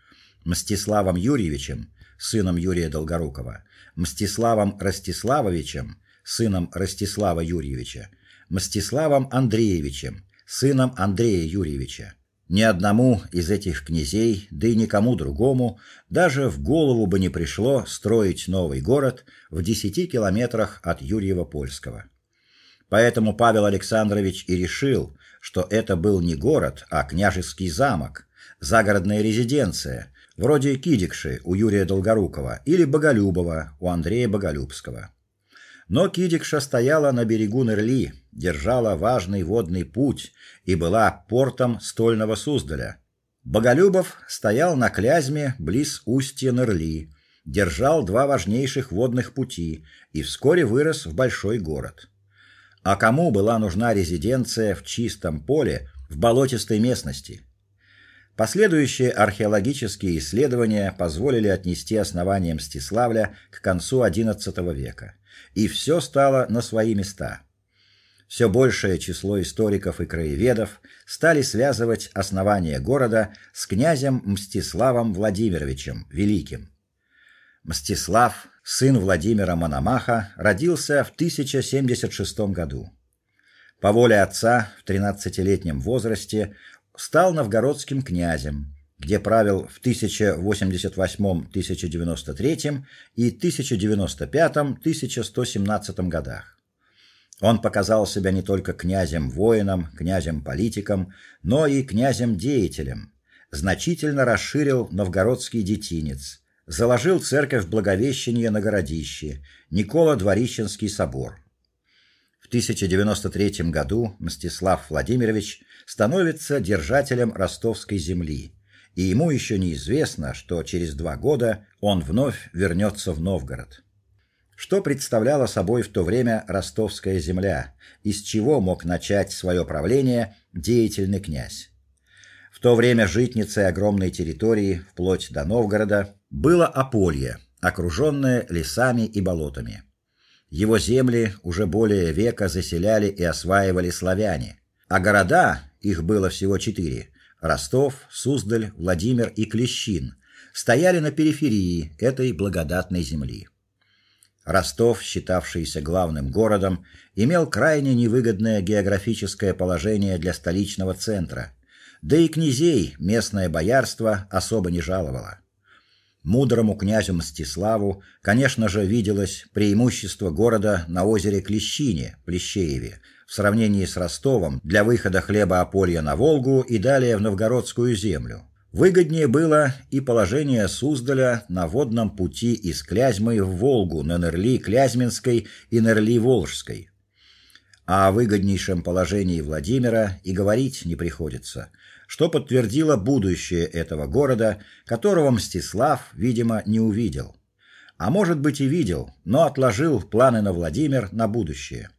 Мстиславом Юрьевичем, сыном Юрия Долгорукова, Мстиславом Ростиславовичем, сыном Ростислава Юрьевича, Мстиславом Андреевичем, сыном Андрея Юрьевича. Ни одному из этих князей, да и никому другому даже в голову бы не пришло строить новый город в десяти километрах от Юрьева-Польского. Поэтому Павел Александрович и решил, что это был не город, а княжеский замок, загородная резиденция, вроде Кидикши у Юрия Долгорукова или Боголюбова у Андрея Боголюбского. Но Кидикша стояла на берегу Нерли, держала важный водный путь и была портом стольного Суздаля. Боголюбов стоял на Клязьме близ устья Нерли, держал два важнейших водных пути и вскоре вырос в большой город. А кому была нужна резиденция в чистом поле, в болотистой местности? Последующие археологические исследования позволили отнести основание Мстиславля к концу XI века и все стало на свои места. Все большее число историков и краеведов стали связывать основание города с князем Мстиславом Владимировичем Великим. Мстислав, сын Владимира Мономаха, родился в 1076 году. По воле отца в тринадцатилетнем возрасте стал новгородским князем где правил в 1088-1093 и 1095-1117 годах. Он показал себя не только князем-воином, князем-политиком, но и князем-деятелем. Значительно расширил новгородский детинец, заложил церковь Благовещения на городище, Никола-Дворищенский собор. В 1093 году Мстислав Владимирович становится держателем ростовской земли и ему еще неизвестно, что через два года он вновь вернется в Новгород. Что представляла собой в то время ростовская земля, из чего мог начать свое правление деятельный князь? В то время житницей огромной территории, вплоть до Новгорода, было Аполье, окруженное лесами и болотами. Его земли уже более века заселяли и осваивали славяне, а города, их было всего четыре, Ростов, Суздаль, Владимир и Клещин стояли на периферии этой благодатной земли. Ростов, считавшийся главным городом, имел крайне невыгодное географическое положение для столичного центра. Да и князей местное боярство особо не жаловало. Мудрому князю Мстиславу, конечно же, виделось преимущество города на озере Клещине, Плещееве, в сравнении с Ростовом для выхода хлеба Аполья на Волгу и далее в новгородскую землю. Выгоднее было и положение Суздаля на водном пути из Клязьмы в Волгу на Нерли Клязьминской и Нерли Волжской. А о выгоднейшем положении Владимира и говорить не приходится, что подтвердило будущее этого города, которого Мстислав, видимо, не увидел. А может быть и видел, но отложил планы на Владимир на будущее.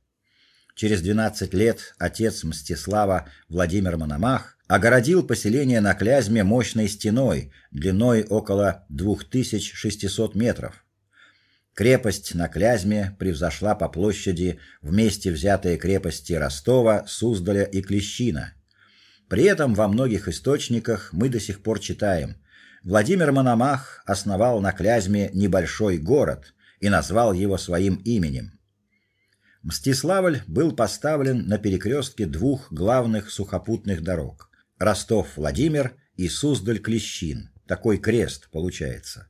Через 12 лет отец Мстислава, Владимир Мономах, огородил поселение на Клязьме мощной стеной длиной около 2600 метров. Крепость на Клязьме превзошла по площади вместе взятые крепости Ростова, Суздаля и Клещина. При этом во многих источниках мы до сих пор читаем: Владимир Мономах основал на Клязьме небольшой город и назвал его своим именем. Мстиславль был поставлен на перекрестке двух главных сухопутных дорог. Ростов-Владимир и Суздаль-Клещин. Такой крест получается.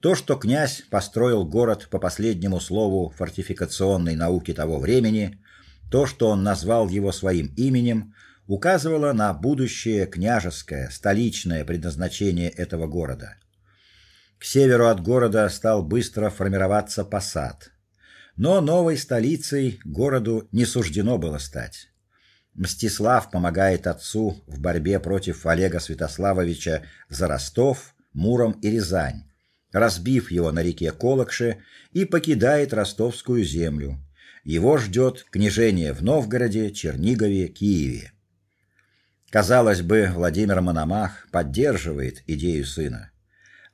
То, что князь построил город по последнему слову фортификационной науки того времени, то, что он назвал его своим именем, указывало на будущее княжеское, столичное предназначение этого города. К северу от города стал быстро формироваться посад. Но новой столицей городу не суждено было стать. Мстислав помогает отцу в борьбе против Олега Святославовича за Ростов, Муром и Рязань, разбив его на реке Колокше и покидает ростовскую землю. Его ждет княжение в Новгороде, Чернигове, Киеве. Казалось бы, Владимир Мономах поддерживает идею сына.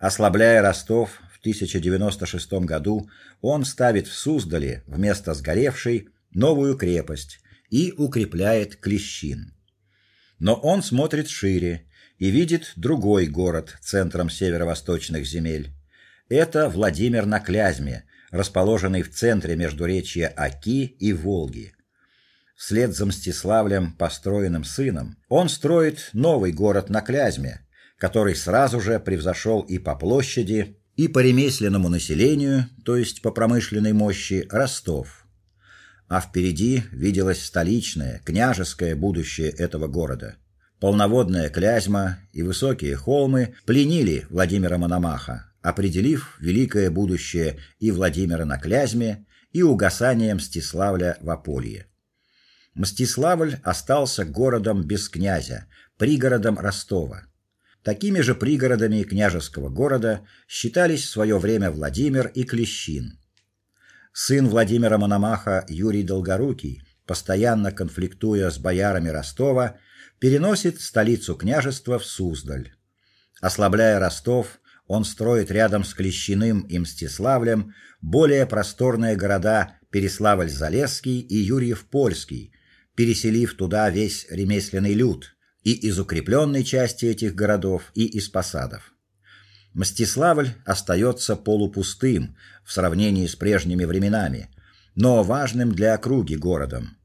Ослабляя Ростов 1096 году, он ставит в Суздале вместо сгоревшей новую крепость и укрепляет Клещин. Но он смотрит шире и видит другой город центром северо-восточных земель. Это Владимир на Клязьме, расположенный в центре междуречья Оки и Волги. Вслед за Мстиславлем, построенным сыном, он строит новый город на Клязьме, который сразу же превзошел и по площади, и по ремесленному населению, то есть по промышленной мощи, Ростов а впереди виделось столичное, княжеское будущее этого города. Полноводная Клязьма и высокие холмы пленили Владимира Мономаха, определив великое будущее и Владимира на Клязьме, и угасание Мстиславля в Аполье. Мстиславль остался городом без князя, пригородом Ростова. Такими же пригородами княжеского города считались в свое время Владимир и Клещин. Сын Владимира Мономаха Юрий Долгорукий, постоянно конфликтуя с боярами Ростова, переносит столицу княжества в Суздаль. Ослабляя Ростов, он строит рядом с Клещиным и Мстиславлем более просторные города Переславль-Залесский и Юрьев-Польский, переселив туда весь ремесленный люд и из укрепленной части этих городов, и из посадов. Мстиславль остается полупустым в сравнении с прежними временами, но важным для округи городом.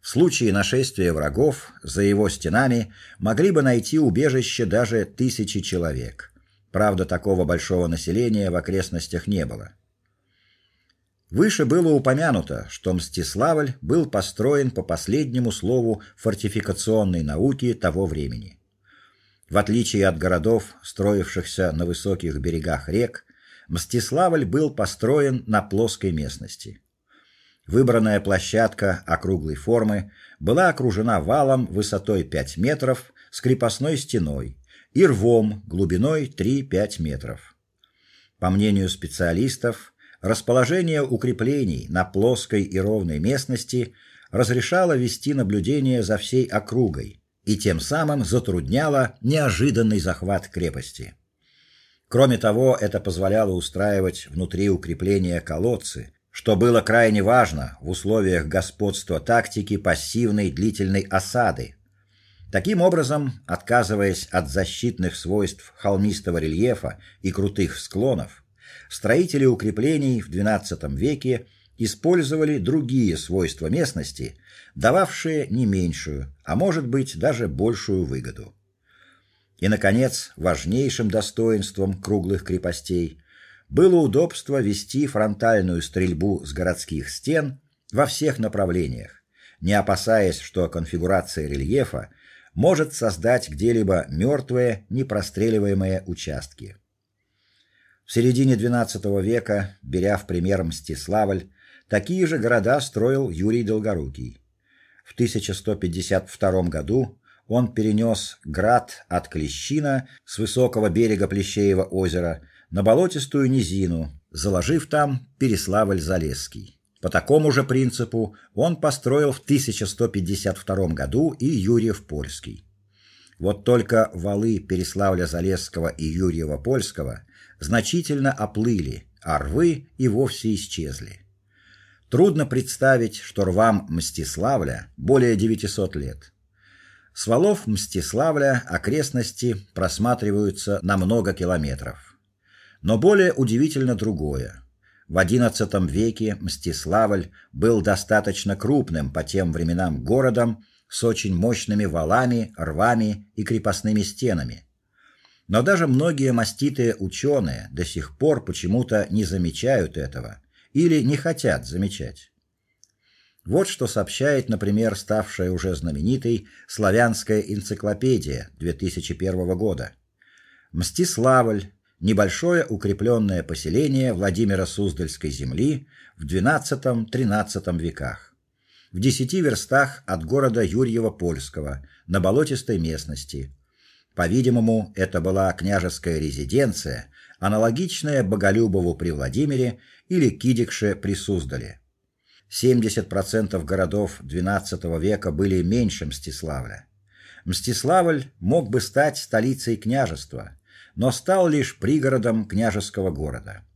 В случае нашествия врагов за его стенами могли бы найти убежище даже тысячи человек. Правда, такого большого населения в окрестностях не было. Выше было упомянуто, что Мстиславль был построен по последнему слову фортификационной науки того времени. В отличие от городов, строившихся на высоких берегах рек, Мстиславль был построен на плоской местности. Выбранная площадка округлой формы была окружена валом высотой 5 метров с крепостной стеной и рвом глубиной 3-5 метров. По мнению специалистов, расположение укреплений на плоской и ровной местности разрешало вести наблюдение за всей округой и тем самым затрудняло неожиданный захват крепости. Кроме того, это позволяло устраивать внутри укрепления колодцы, что было крайне важно в условиях господства тактики пассивной длительной осады. Таким образом, отказываясь от защитных свойств холмистого рельефа и крутых склонов, строители укреплений в XII веке использовали другие свойства местности, дававшие не меньшую, а может быть, даже большую выгоду. И наконец, важнейшим достоинством круглых крепостей было удобство вести фронтальную стрельбу с городских стен во всех направлениях, не опасаясь, что конфигурация рельефа может создать где-либо мертвые, непростреливаемые участки. В середине XII века, беря в пример Мстиславль, такие же города строил Юрий Долгорукий. В 1152 году он перенес град от Клещина с высокого берега Плещеева озера на болотистую низину, заложив там Переславль-Залесский. По такому же принципу он построил в 1152 году и Юрьев-Польский. Вот только валы Переславля-Залесского и Юрьева-Польского значительно оплыли, а рвы и вовсе исчезли. Трудно представить, что рвам Мстиславля более 900 лет. С валов Мстиславля окрестности просматриваются на много километров. Но более удивительно другое. В XI веке Мстиславль был достаточно крупным по тем временам городом с очень мощными валами, рвами и крепостными стенами. Но даже многие маститые ученые до сих пор почему-то не замечают этого или не хотят замечать. Вот что сообщает, например, ставшая уже знаменитой Славянская энциклопедия 2001 года. Мстиславль небольшое укрепленное поселение Владимира Суздальской земли в XII-XIII веках. В десяти верстах от города Юрьево-Польского на болотистой местности. По-видимому, это была княжеская резиденция, аналогичная Боголюбову при Владимире или Кидикше при Суздале. 70% городов XII века были меньше Мстиславля. Мстиславль мог бы стать столицей княжества, но стал лишь пригородом княжеского города.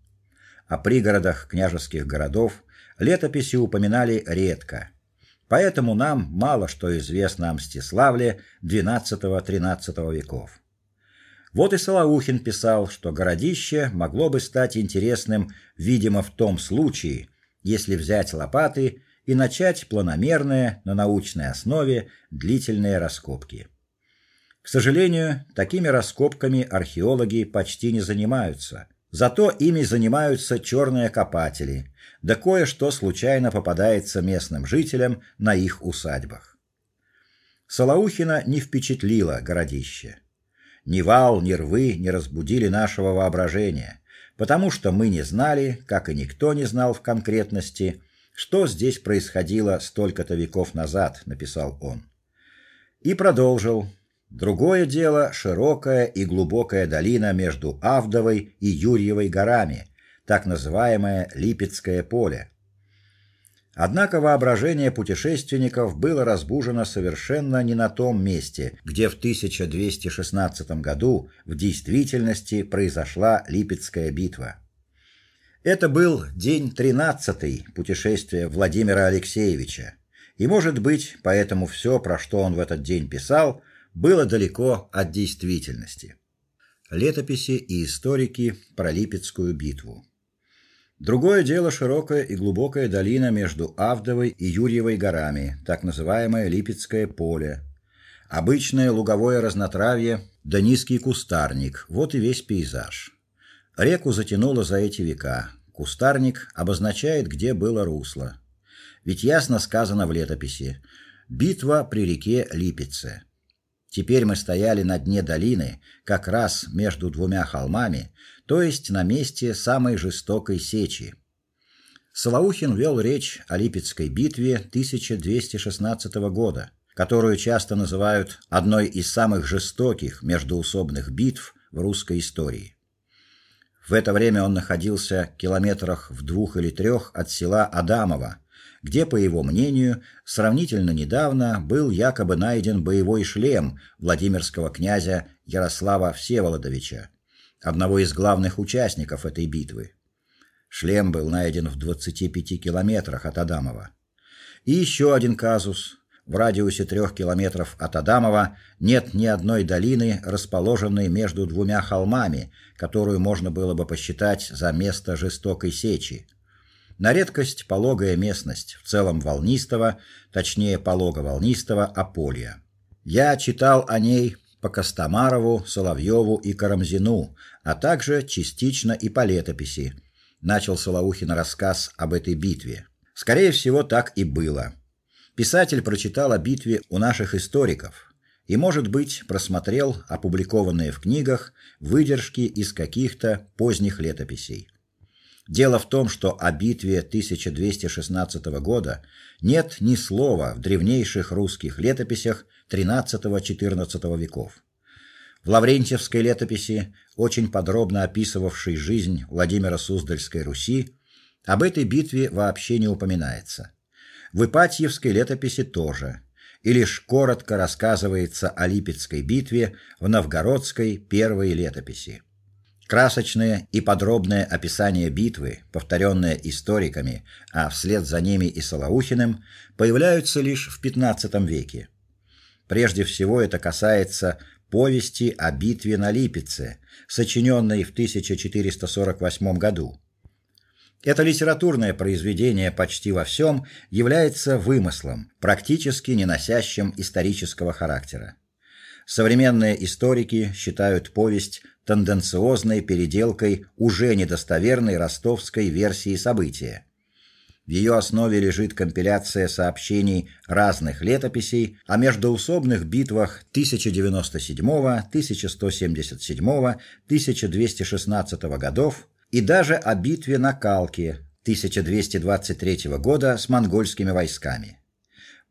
О пригородах княжеских городов летописи упоминали редко. Поэтому нам мало что известно о Мстиславле XII-XIII веков. Вот и Солоухин писал, что городище могло бы стать интересным, видимо, в том случае, если взять лопаты и начать планомерные на научной основе длительные раскопки. К сожалению, такими раскопками археологи почти не занимаются. Зато ими занимаются черные копатели, да кое-что случайно попадается местным жителям на их усадьбах. Солоухина не впечатлило городище. Ни вал, ни рвы не разбудили нашего воображения потому что мы не знали, как и никто не знал в конкретности, что здесь происходило столько-то веков назад, написал он. И продолжил: Другое дело широкая и глубокая долина между Авдовой и Юрьевой горами, так называемое Липецкое поле. Однако воображение путешественников было разбужено совершенно не на том месте, где в 1216 году в действительности произошла Липецкая битва. Это был день тринадцатый путешествия Владимира Алексеевича. И, может быть, поэтому все, про что он в этот день писал, было далеко от действительности. Летописи и историки про Липецкую битву. Другое дело широкая и глубокая долина между Авдовой и Юрьевой горами, так называемое Липецкое поле. Обычное луговое разнотравье да низкий кустарник вот и весь пейзаж. Реку затянуло за эти века. Кустарник обозначает, где было русло. Ведь ясно сказано в летописи: битва при реке Липеце. Теперь мы стояли на дне долины, как раз между двумя холмами, то есть на месте самой жестокой сечи. Солоухин вел речь о Липецкой битве 1216 года, которую часто называют одной из самых жестоких междоусобных битв в русской истории. В это время он находился километрах в двух или трех от села Адамово, где, по его мнению, сравнительно недавно был якобы найден боевой шлем Владимирского князя Ярослава Всеволодовича, одного из главных участников этой битвы. Шлем был найден в 25 километрах от Адамова. И еще один казус. В радиусе трех километров от Адамова нет ни одной долины, расположенной между двумя холмами, которую можно было бы посчитать за место жестокой сечи. На редкость пологая местность, в целом волнистого, точнее полого-волнистого ополья. Я читал о ней по Костомарову, Соловьеву и Карамзину, а также частично и по летописи. Начал Солоухин рассказ об этой битве. Скорее всего, так и было. Писатель прочитал о битве у наших историков и, может быть, просмотрел опубликованные в книгах выдержки из каких-то поздних летописей. Дело в том, что о битве 1216 года нет ни слова в древнейших русских летописях XIII-XIV веков. В Лаврентьевской летописи, очень подробно описывавшей жизнь Владимира Суздальской Руси, об этой битве вообще не упоминается. В Ипатьевской летописи тоже, и лишь коротко рассказывается о Липецкой битве в Новгородской первой летописи. Красочное и подробное описание битвы, повторенное историками, а вслед за ними и Солоухиным, появляются лишь в XV веке. Прежде всего это касается повести о битве на Липеце, сочиненной в 1448 году. Это литературное произведение почти во всем является вымыслом, практически не носящим исторического характера. Современные историки считают повесть тенденциозной переделкой уже недостоверной ростовской версии события. В ее основе лежит компиляция сообщений разных летописей о междоусобных битвах 1097, 1177, 1216 годов и даже о битве на Калке 1223 года с монгольскими войсками.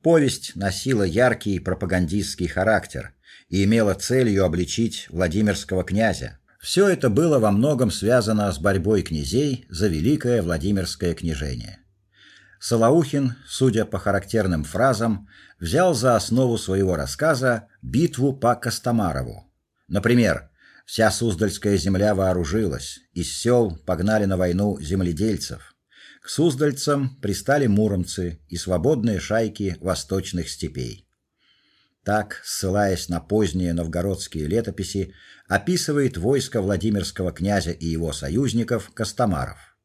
Повесть носила яркий пропагандистский характер и имела целью обличить Владимирского князя. Все это было во многом связано с борьбой князей за великое Владимирское княжение. Солоухин, судя по характерным фразам, взял за основу своего рассказа битву по Костомарову. Например, Вся Суздальская земля вооружилась, из сел погнали на войну земледельцев. К суздальцам пристали муромцы и свободные шайки восточных степей. Так, ссылаясь на поздние новгородские летописи, описывает войско Владимирского князя и его союзников Костомаров.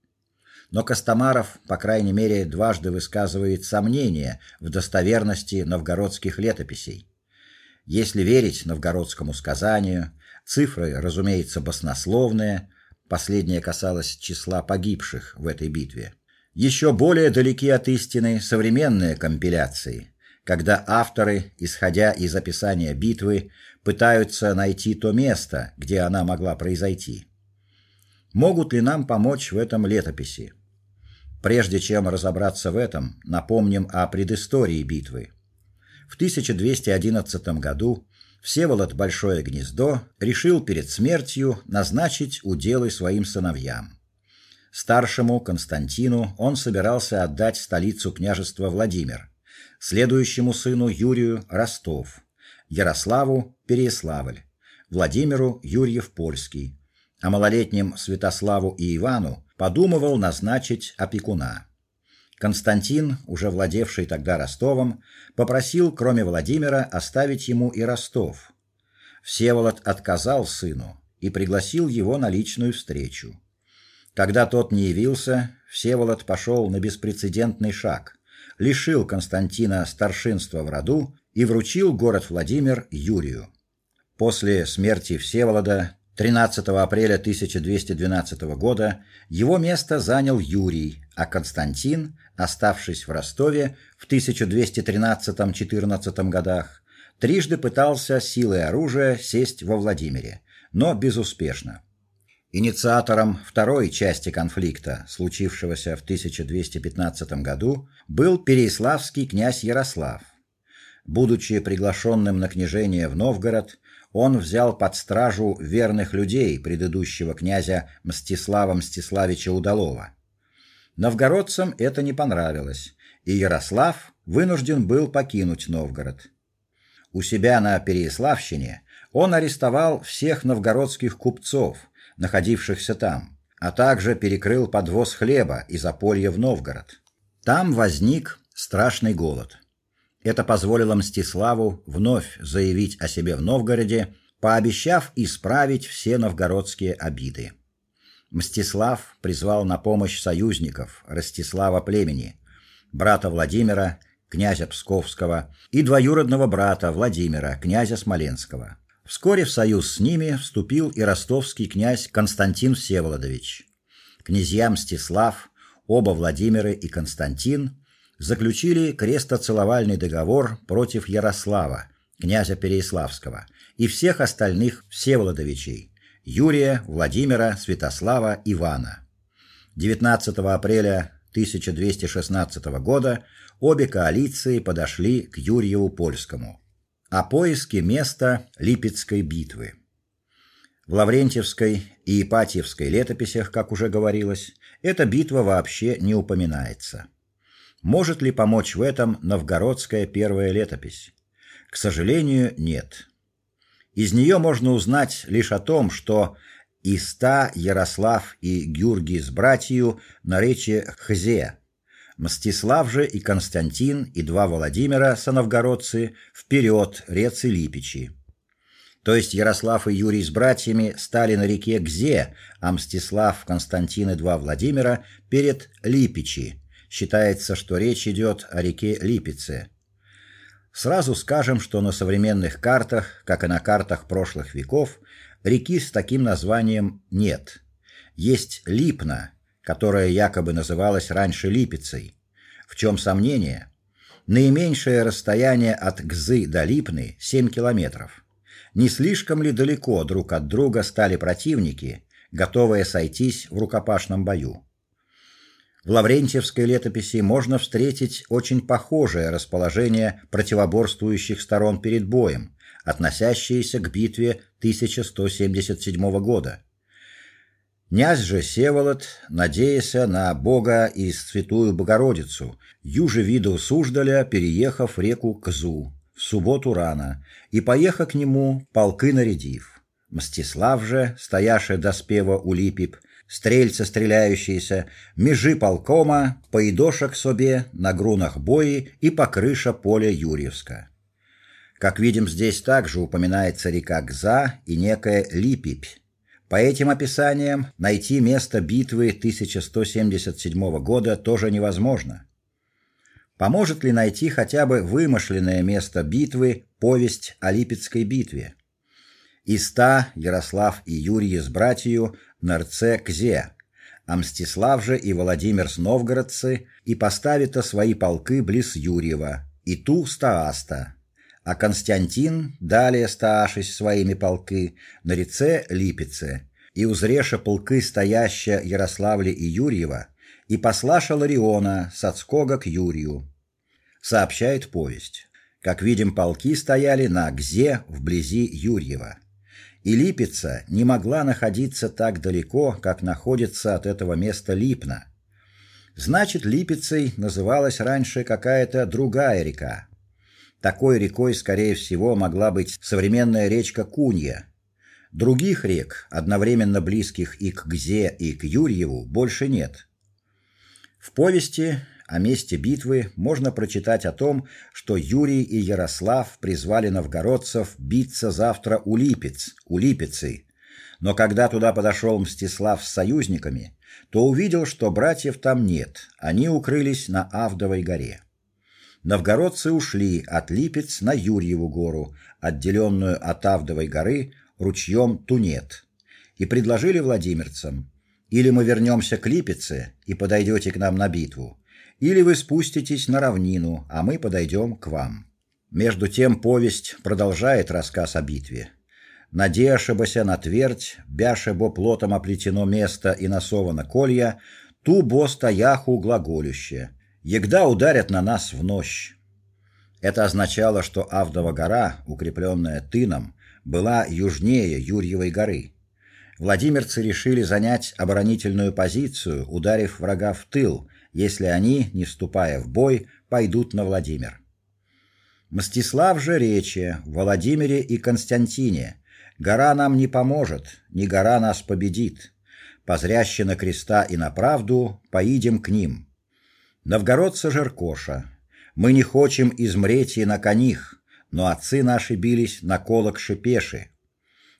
Но Костомаров, по крайней мере, дважды высказывает сомнения в достоверности новгородских летописей. Если верить новгородскому сказанию, Цифры, разумеется, баснословные, последнее касалось числа погибших в этой битве. Еще более далеки от истины современные компиляции, когда авторы, исходя из описания битвы, пытаются найти то место, где она могла произойти. Могут ли нам помочь в этом летописи? Прежде чем разобраться в этом, напомним о предыстории битвы. В 1211 году Всеволод Большое Гнездо решил перед смертью назначить уделы своим сыновьям. Старшему Константину он собирался отдать столицу княжества Владимир, следующему сыну Юрию Ростов, Ярославу Переяславль, Владимиру Юрьев-Польский, а малолетним Святославу и Ивану подумывал назначить опекуна. Константин, уже владевший тогда Ростовом, попросил, кроме Владимира, оставить ему и Ростов. Всеволод отказал сыну и пригласил его на личную встречу. Когда тот не явился, Всеволод пошел на беспрецедентный шаг, лишил Константина старшинства в роду и вручил город Владимир Юрию. После смерти Всеволода 13 апреля 1212 года его место занял Юрий, а Константин, оставшись в Ростове в 1213-14 годах, трижды пытался силой оружия сесть во Владимире, но безуспешно. Инициатором второй части конфликта, случившегося в 1215 году, был переяславский князь Ярослав. Будучи приглашенным на княжение в Новгород, он взял под стражу верных людей предыдущего князя Мстислава Мстиславича Удалова. Новгородцам это не понравилось, и Ярослав вынужден был покинуть Новгород. У себя на Переяславщине он арестовал всех новгородских купцов, находившихся там, а также перекрыл подвоз хлеба из Аполья в Новгород. Там возник страшный голод. Это позволило Мстиславу вновь заявить о себе в Новгороде, пообещав исправить все новгородские обиды. Мстислав призвал на помощь союзников Ростислава племени, брата Владимира, князя Псковского, и двоюродного брата Владимира, князя Смоленского. Вскоре в союз с ними вступил и ростовский князь Константин Всеволодович. Князья Мстислав, оба Владимиры и Константин заключили крестоцеловальный договор против Ярослава, князя Переяславского, и всех остальных Всеволодовичей: Юрия, Владимира, Святослава, Ивана. 19 апреля 1216 года обе коалиции подошли к Юрьеву Польскому о поиске места Липецкой битвы. В Лаврентьевской и Ипатьевской летописях, как уже говорилось, эта битва вообще не упоминается. Может ли помочь в этом новгородская первая летопись? К сожалению, нет. Из нее можно узнать лишь о том, что Иста, Ярослав и Гюргий с братью наречие Хзе. Мстислав же и Константин и два Владимира сановгородцы вперед рецы Липичи. То есть Ярослав и Юрий с братьями стали на реке Гзе, а Мстислав, Константин и два Владимира перед Липичи, Считается, что речь идет о реке Липице. Сразу скажем, что на современных картах, как и на картах прошлых веков, реки с таким названием нет. Есть Липна, которая якобы называлась раньше Липицей. В чем сомнение? Наименьшее расстояние от Гзы до Липны 7 километров. Не слишком ли далеко друг от друга стали противники, готовые сойтись в рукопашном бою? В Лаврентьевской летописи можно встретить очень похожее расположение противоборствующих сторон перед боем, относящееся к битве 1177 года. Князь же Севолод, надеясь на Бога и Святую Богородицу, юже виду Суждаля, переехав реку Кзу в субботу рано, и поехав к нему, полки нарядив. Мстислав же, стояше до спева у Липип, стрельцы стреляющиеся, межи полкома, поидошек собе на грунах бои и по крыша поля Юрьевска. Как видим, здесь также упоминается река Гза и некая Липипь. По этим описаниям найти место битвы 1177 года тоже невозможно. Поможет ли найти хотя бы вымышленное место битвы повесть о Липецкой битве? Иста, Ярослав и Юрий с братью на рце Кзе, а Мстислав же и Владимир с новгородцы и поставита свои полки близ Юрьева, и ту стааста, а Константин далее стаашись своими полки на реце Липице, и узреша полки стояща Ярославле и Юрьева, и послаша Лариона Отскога к Юрию. Сообщает повесть. Как видим, полки стояли на Гзе вблизи Юрьева и Липица не могла находиться так далеко, как находится от этого места Липна. Значит, Липицей называлась раньше какая-то другая река. Такой рекой, скорее всего, могла быть современная речка Кунья. Других рек, одновременно близких и к Гзе, и к Юрьеву, больше нет. В повести о месте битвы можно прочитать о том, что Юрий и Ярослав призвали новгородцев биться завтра у Липец, у Липецы. Но когда туда подошел Мстислав с союзниками, то увидел, что братьев там нет. Они укрылись на Авдовой горе. Новгородцы ушли от Липец на Юрьеву гору, отделенную от Авдовой горы ручьем Тунет, и предложили владимирцам: или мы вернемся к Липеце и подойдете к нам на битву, или вы спуститесь на равнину, а мы подойдем к вам. Между тем повесть продолжает рассказ о битве. Надеяшебася на твердь, бяше бо плотом оплетено место и насовано колья, ту бо стояху глаголюще. Егда ударят на нас в ночь. Это означало, что Авдова гора, укрепленная тыном, была южнее Юрьевой горы. Владимирцы решили занять оборонительную позицию, ударив врага в тыл, если они, не вступая в бой, пойдут на Владимир. Мстислав же речи в Владимире и Константине: гора нам не поможет, не гора нас победит. Позряще на креста и на правду поидем к ним. Новгородца Жеркоша, Мы не хотим измреть и на коних, но отцы наши бились на колок шипеши.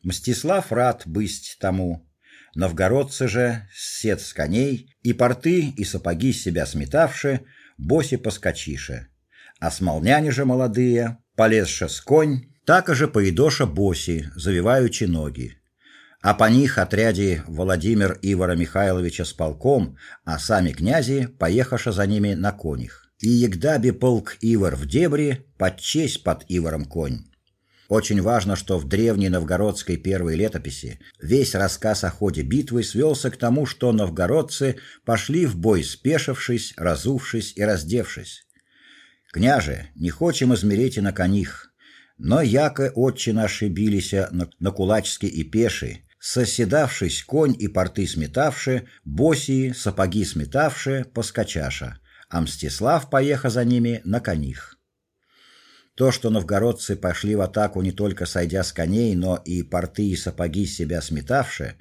Мстислав рад бысть тому. Новгородцы же сет с коней, и порты, и сапоги себя сметавши, боси поскочише. А смолняне же молодые, полезше с конь, так же поидоша боси, завиваючи ноги. А по них отряде Владимир Ивара Михайловича с полком, а сами князи поехаша за ними на конях. И егдаби полк Ивар в дебри, под честь под Иваром конь. Очень важно, что в древней новгородской первой летописи весь рассказ о ходе битвы свелся к тому, что новгородцы пошли в бой спешившись, разувшись и раздевшись. Княже, не хочем измереть и на коних, но яко отче наши билися на, на кулачски и пеши, соседавшись конь и порты сметавши, босии, сапоги сметавши, поскачаша, а Мстислав поеха за ними на коних. То, что новгородцы пошли в атаку не только сойдя с коней, но и порты и сапоги себя сметавши,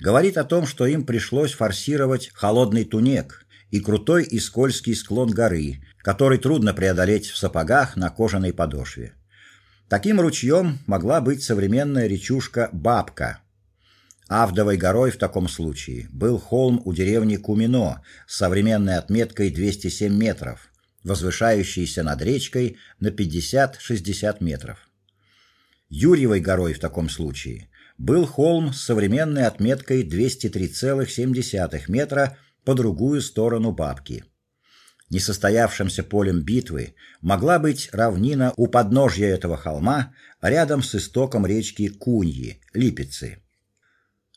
говорит о том, что им пришлось форсировать холодный тунек и крутой и скользкий склон горы, который трудно преодолеть в сапогах на кожаной подошве. Таким ручьем могла быть современная речушка Бабка. Авдовой горой в таком случае был холм у деревни Кумино с современной отметкой 207 метров возвышающийся над речкой на 50-60 метров. Юрьевой горой в таком случае был холм с современной отметкой 203,7 метра по другую сторону Бабки. Несостоявшимся полем битвы могла быть равнина у подножья этого холма рядом с истоком речки Куньи, Липецы.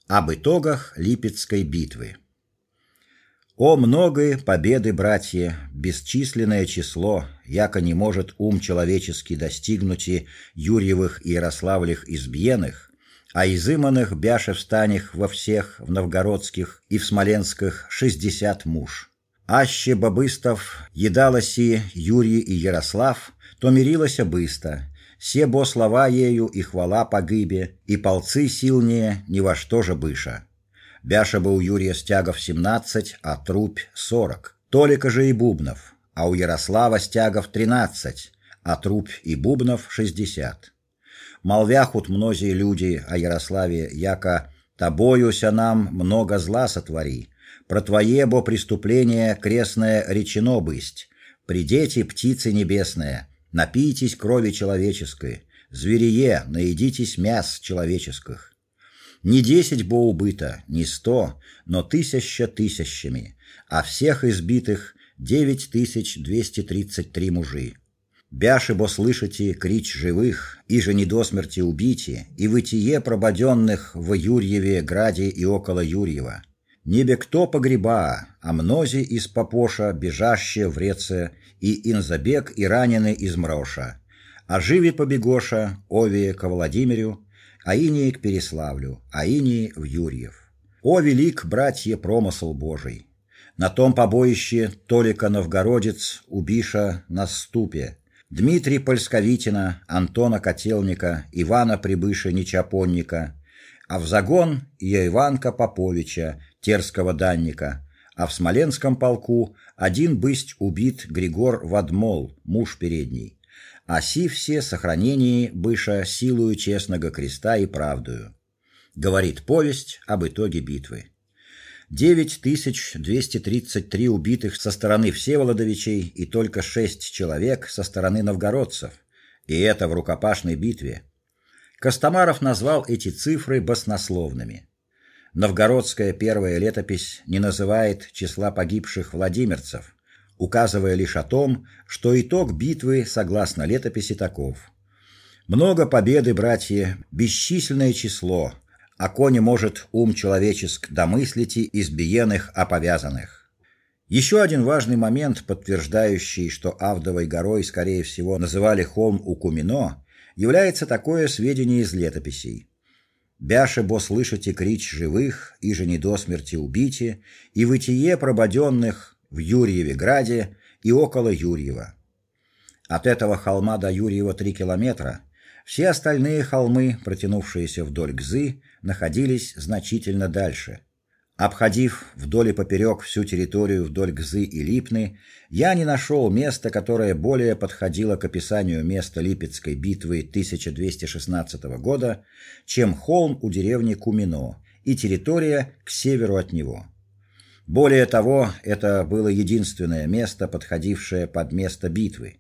Об итогах Липецкой битвы. О многое победы, братья, бесчисленное число, яко не может ум человеческий достигнуть и Юрьевых и Ярославлях избиенных, а изыманных бяше встаних во всех в новгородских и в смоленских шестьдесят муж. Аще бабыстов едалоси Юрий и Ярослав, то мирилося все бо слова ею и хвала погибе, и полцы сильнее ни во что же быша. Бяша бы у Юрия стягов семнадцать, а трубь сорок. Толика же и бубнов, а у Ярослава стягов тринадцать, а трубь и бубнов шестьдесят. Молвяхут многие люди о Ярославе, яко тобоюся нам много зла сотвори. Про твое бо преступление крестное речено бысть. Придите, птицы небесные, напитесь крови человеческой, зверие, наедитесь мяс человеческих. Не десять бо убыто, не сто, но тысяча тысячами, а всех избитых девять тысяч двести тридцать три мужи. Бяши бо слышите крич живых, и же не до смерти убити, и вытие прободенных в Юрьеве граде и около Юрьева. Небе кто погреба, а мнози из Попоша, бежащие в реце, и инзабег и ранены из Мроша. А живи побегоша, Овие ко Владимирю, а инии к Переславлю, а инии в Юрьев. О велик, братья, промысл Божий! На том побоище Толика Новгородец убиша на ступе, Дмитрий Польсковитина, Антона Котелника, Ивана Прибыша Нечапонника, а в загон я Иванка Поповича, терского данника, а в Смоленском полку один бысть убит Григор Вадмол, муж передний оси все сохранении быша силою честного креста и правдою. Говорит повесть об итоге битвы. 9233 убитых со стороны Всеволодовичей и только шесть человек со стороны новгородцев. И это в рукопашной битве. Костомаров назвал эти цифры баснословными. Новгородская первая летопись не называет числа погибших владимирцев, указывая лишь о том, что итог битвы, согласно летописи, таков: много победы, братья, бесчисленное число, а коне может ум человеческ домыслить и избиенных оповязанных. Еще один важный момент, подтверждающий, что Авдовой горой, скорее всего, называли холм у Кумино, является такое сведение из летописей. Бяше бо слышите крич живых, и же не до смерти убите, и вытие прободенных, в Юрьеве Граде и около Юрьева. От этого холма до Юрьева три километра. Все остальные холмы, протянувшиеся вдоль Гзы, находились значительно дальше. Обходив вдоль и поперек всю территорию вдоль Гзы и Липны, я не нашел места, которое более подходило к описанию места Липецкой битвы 1216 года, чем холм у деревни Кумино и территория к северу от него. Более того, это было единственное место, подходившее под место битвы.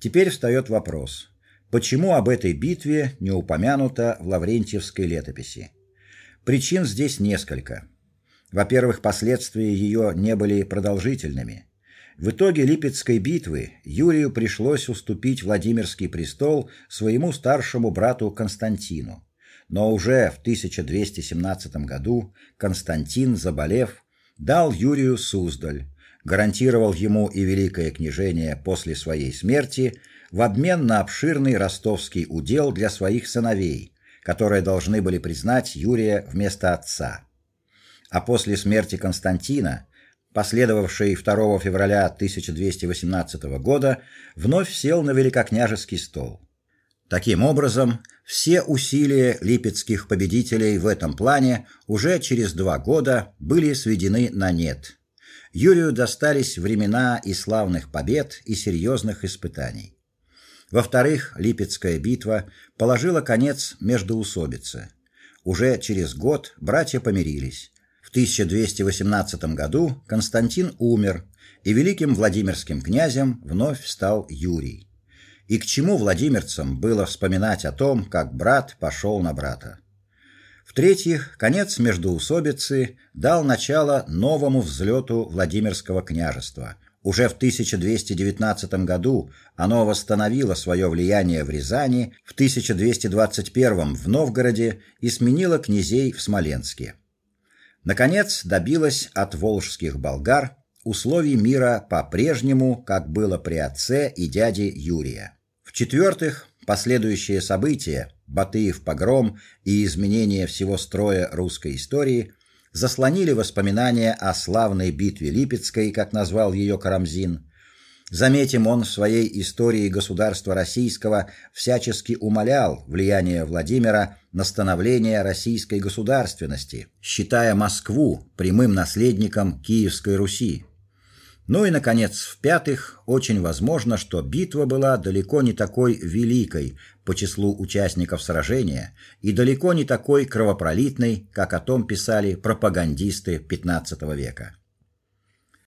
Теперь встает вопрос: почему об этой битве не упомянуто в Лаврентьевской летописи? Причин здесь несколько. Во-первых, последствия ее не были продолжительными. В итоге Липецкой битвы Юрию пришлось уступить Владимирский престол своему старшему брату Константину. Но уже в 1217 году Константин, заболев, дал Юрию Суздаль, гарантировал ему и великое княжение после своей смерти в обмен на обширный ростовский удел для своих сыновей, которые должны были признать Юрия вместо отца. А после смерти Константина, последовавшей 2 февраля 1218 года, вновь сел на великокняжеский стол. Таким образом, все усилия липецких победителей в этом плане уже через два года были сведены на нет. Юрию достались времена и славных побед, и серьезных испытаний. Во-вторых, Липецкая битва положила конец междоусобице. Уже через год братья помирились. В 1218 году Константин умер, и великим Владимирским князем вновь стал Юрий. И к чему владимирцам было вспоминать о том, как брат пошел на брата? В-третьих, конец междоусобицы дал начало новому взлету Владимирского княжества, уже в 1219 году оно восстановило свое влияние в Рязани, в 1221 в Новгороде и сменило князей в Смоленске. Наконец, добилось от волжских болгар условий мира по-прежнему, как было при отце и дяде Юрия. В-четвертых, последующие события, Батыев погром и изменение всего строя русской истории заслонили воспоминания о славной битве Липецкой, как назвал ее Карамзин. Заметим, он в своей истории государства российского всячески умалял влияние Владимира на становление российской государственности, считая Москву прямым наследником Киевской Руси. Ну и наконец, в-пятых, очень возможно, что битва была далеко не такой великой по числу участников сражения и далеко не такой кровопролитной, как о том писали пропагандисты XV века.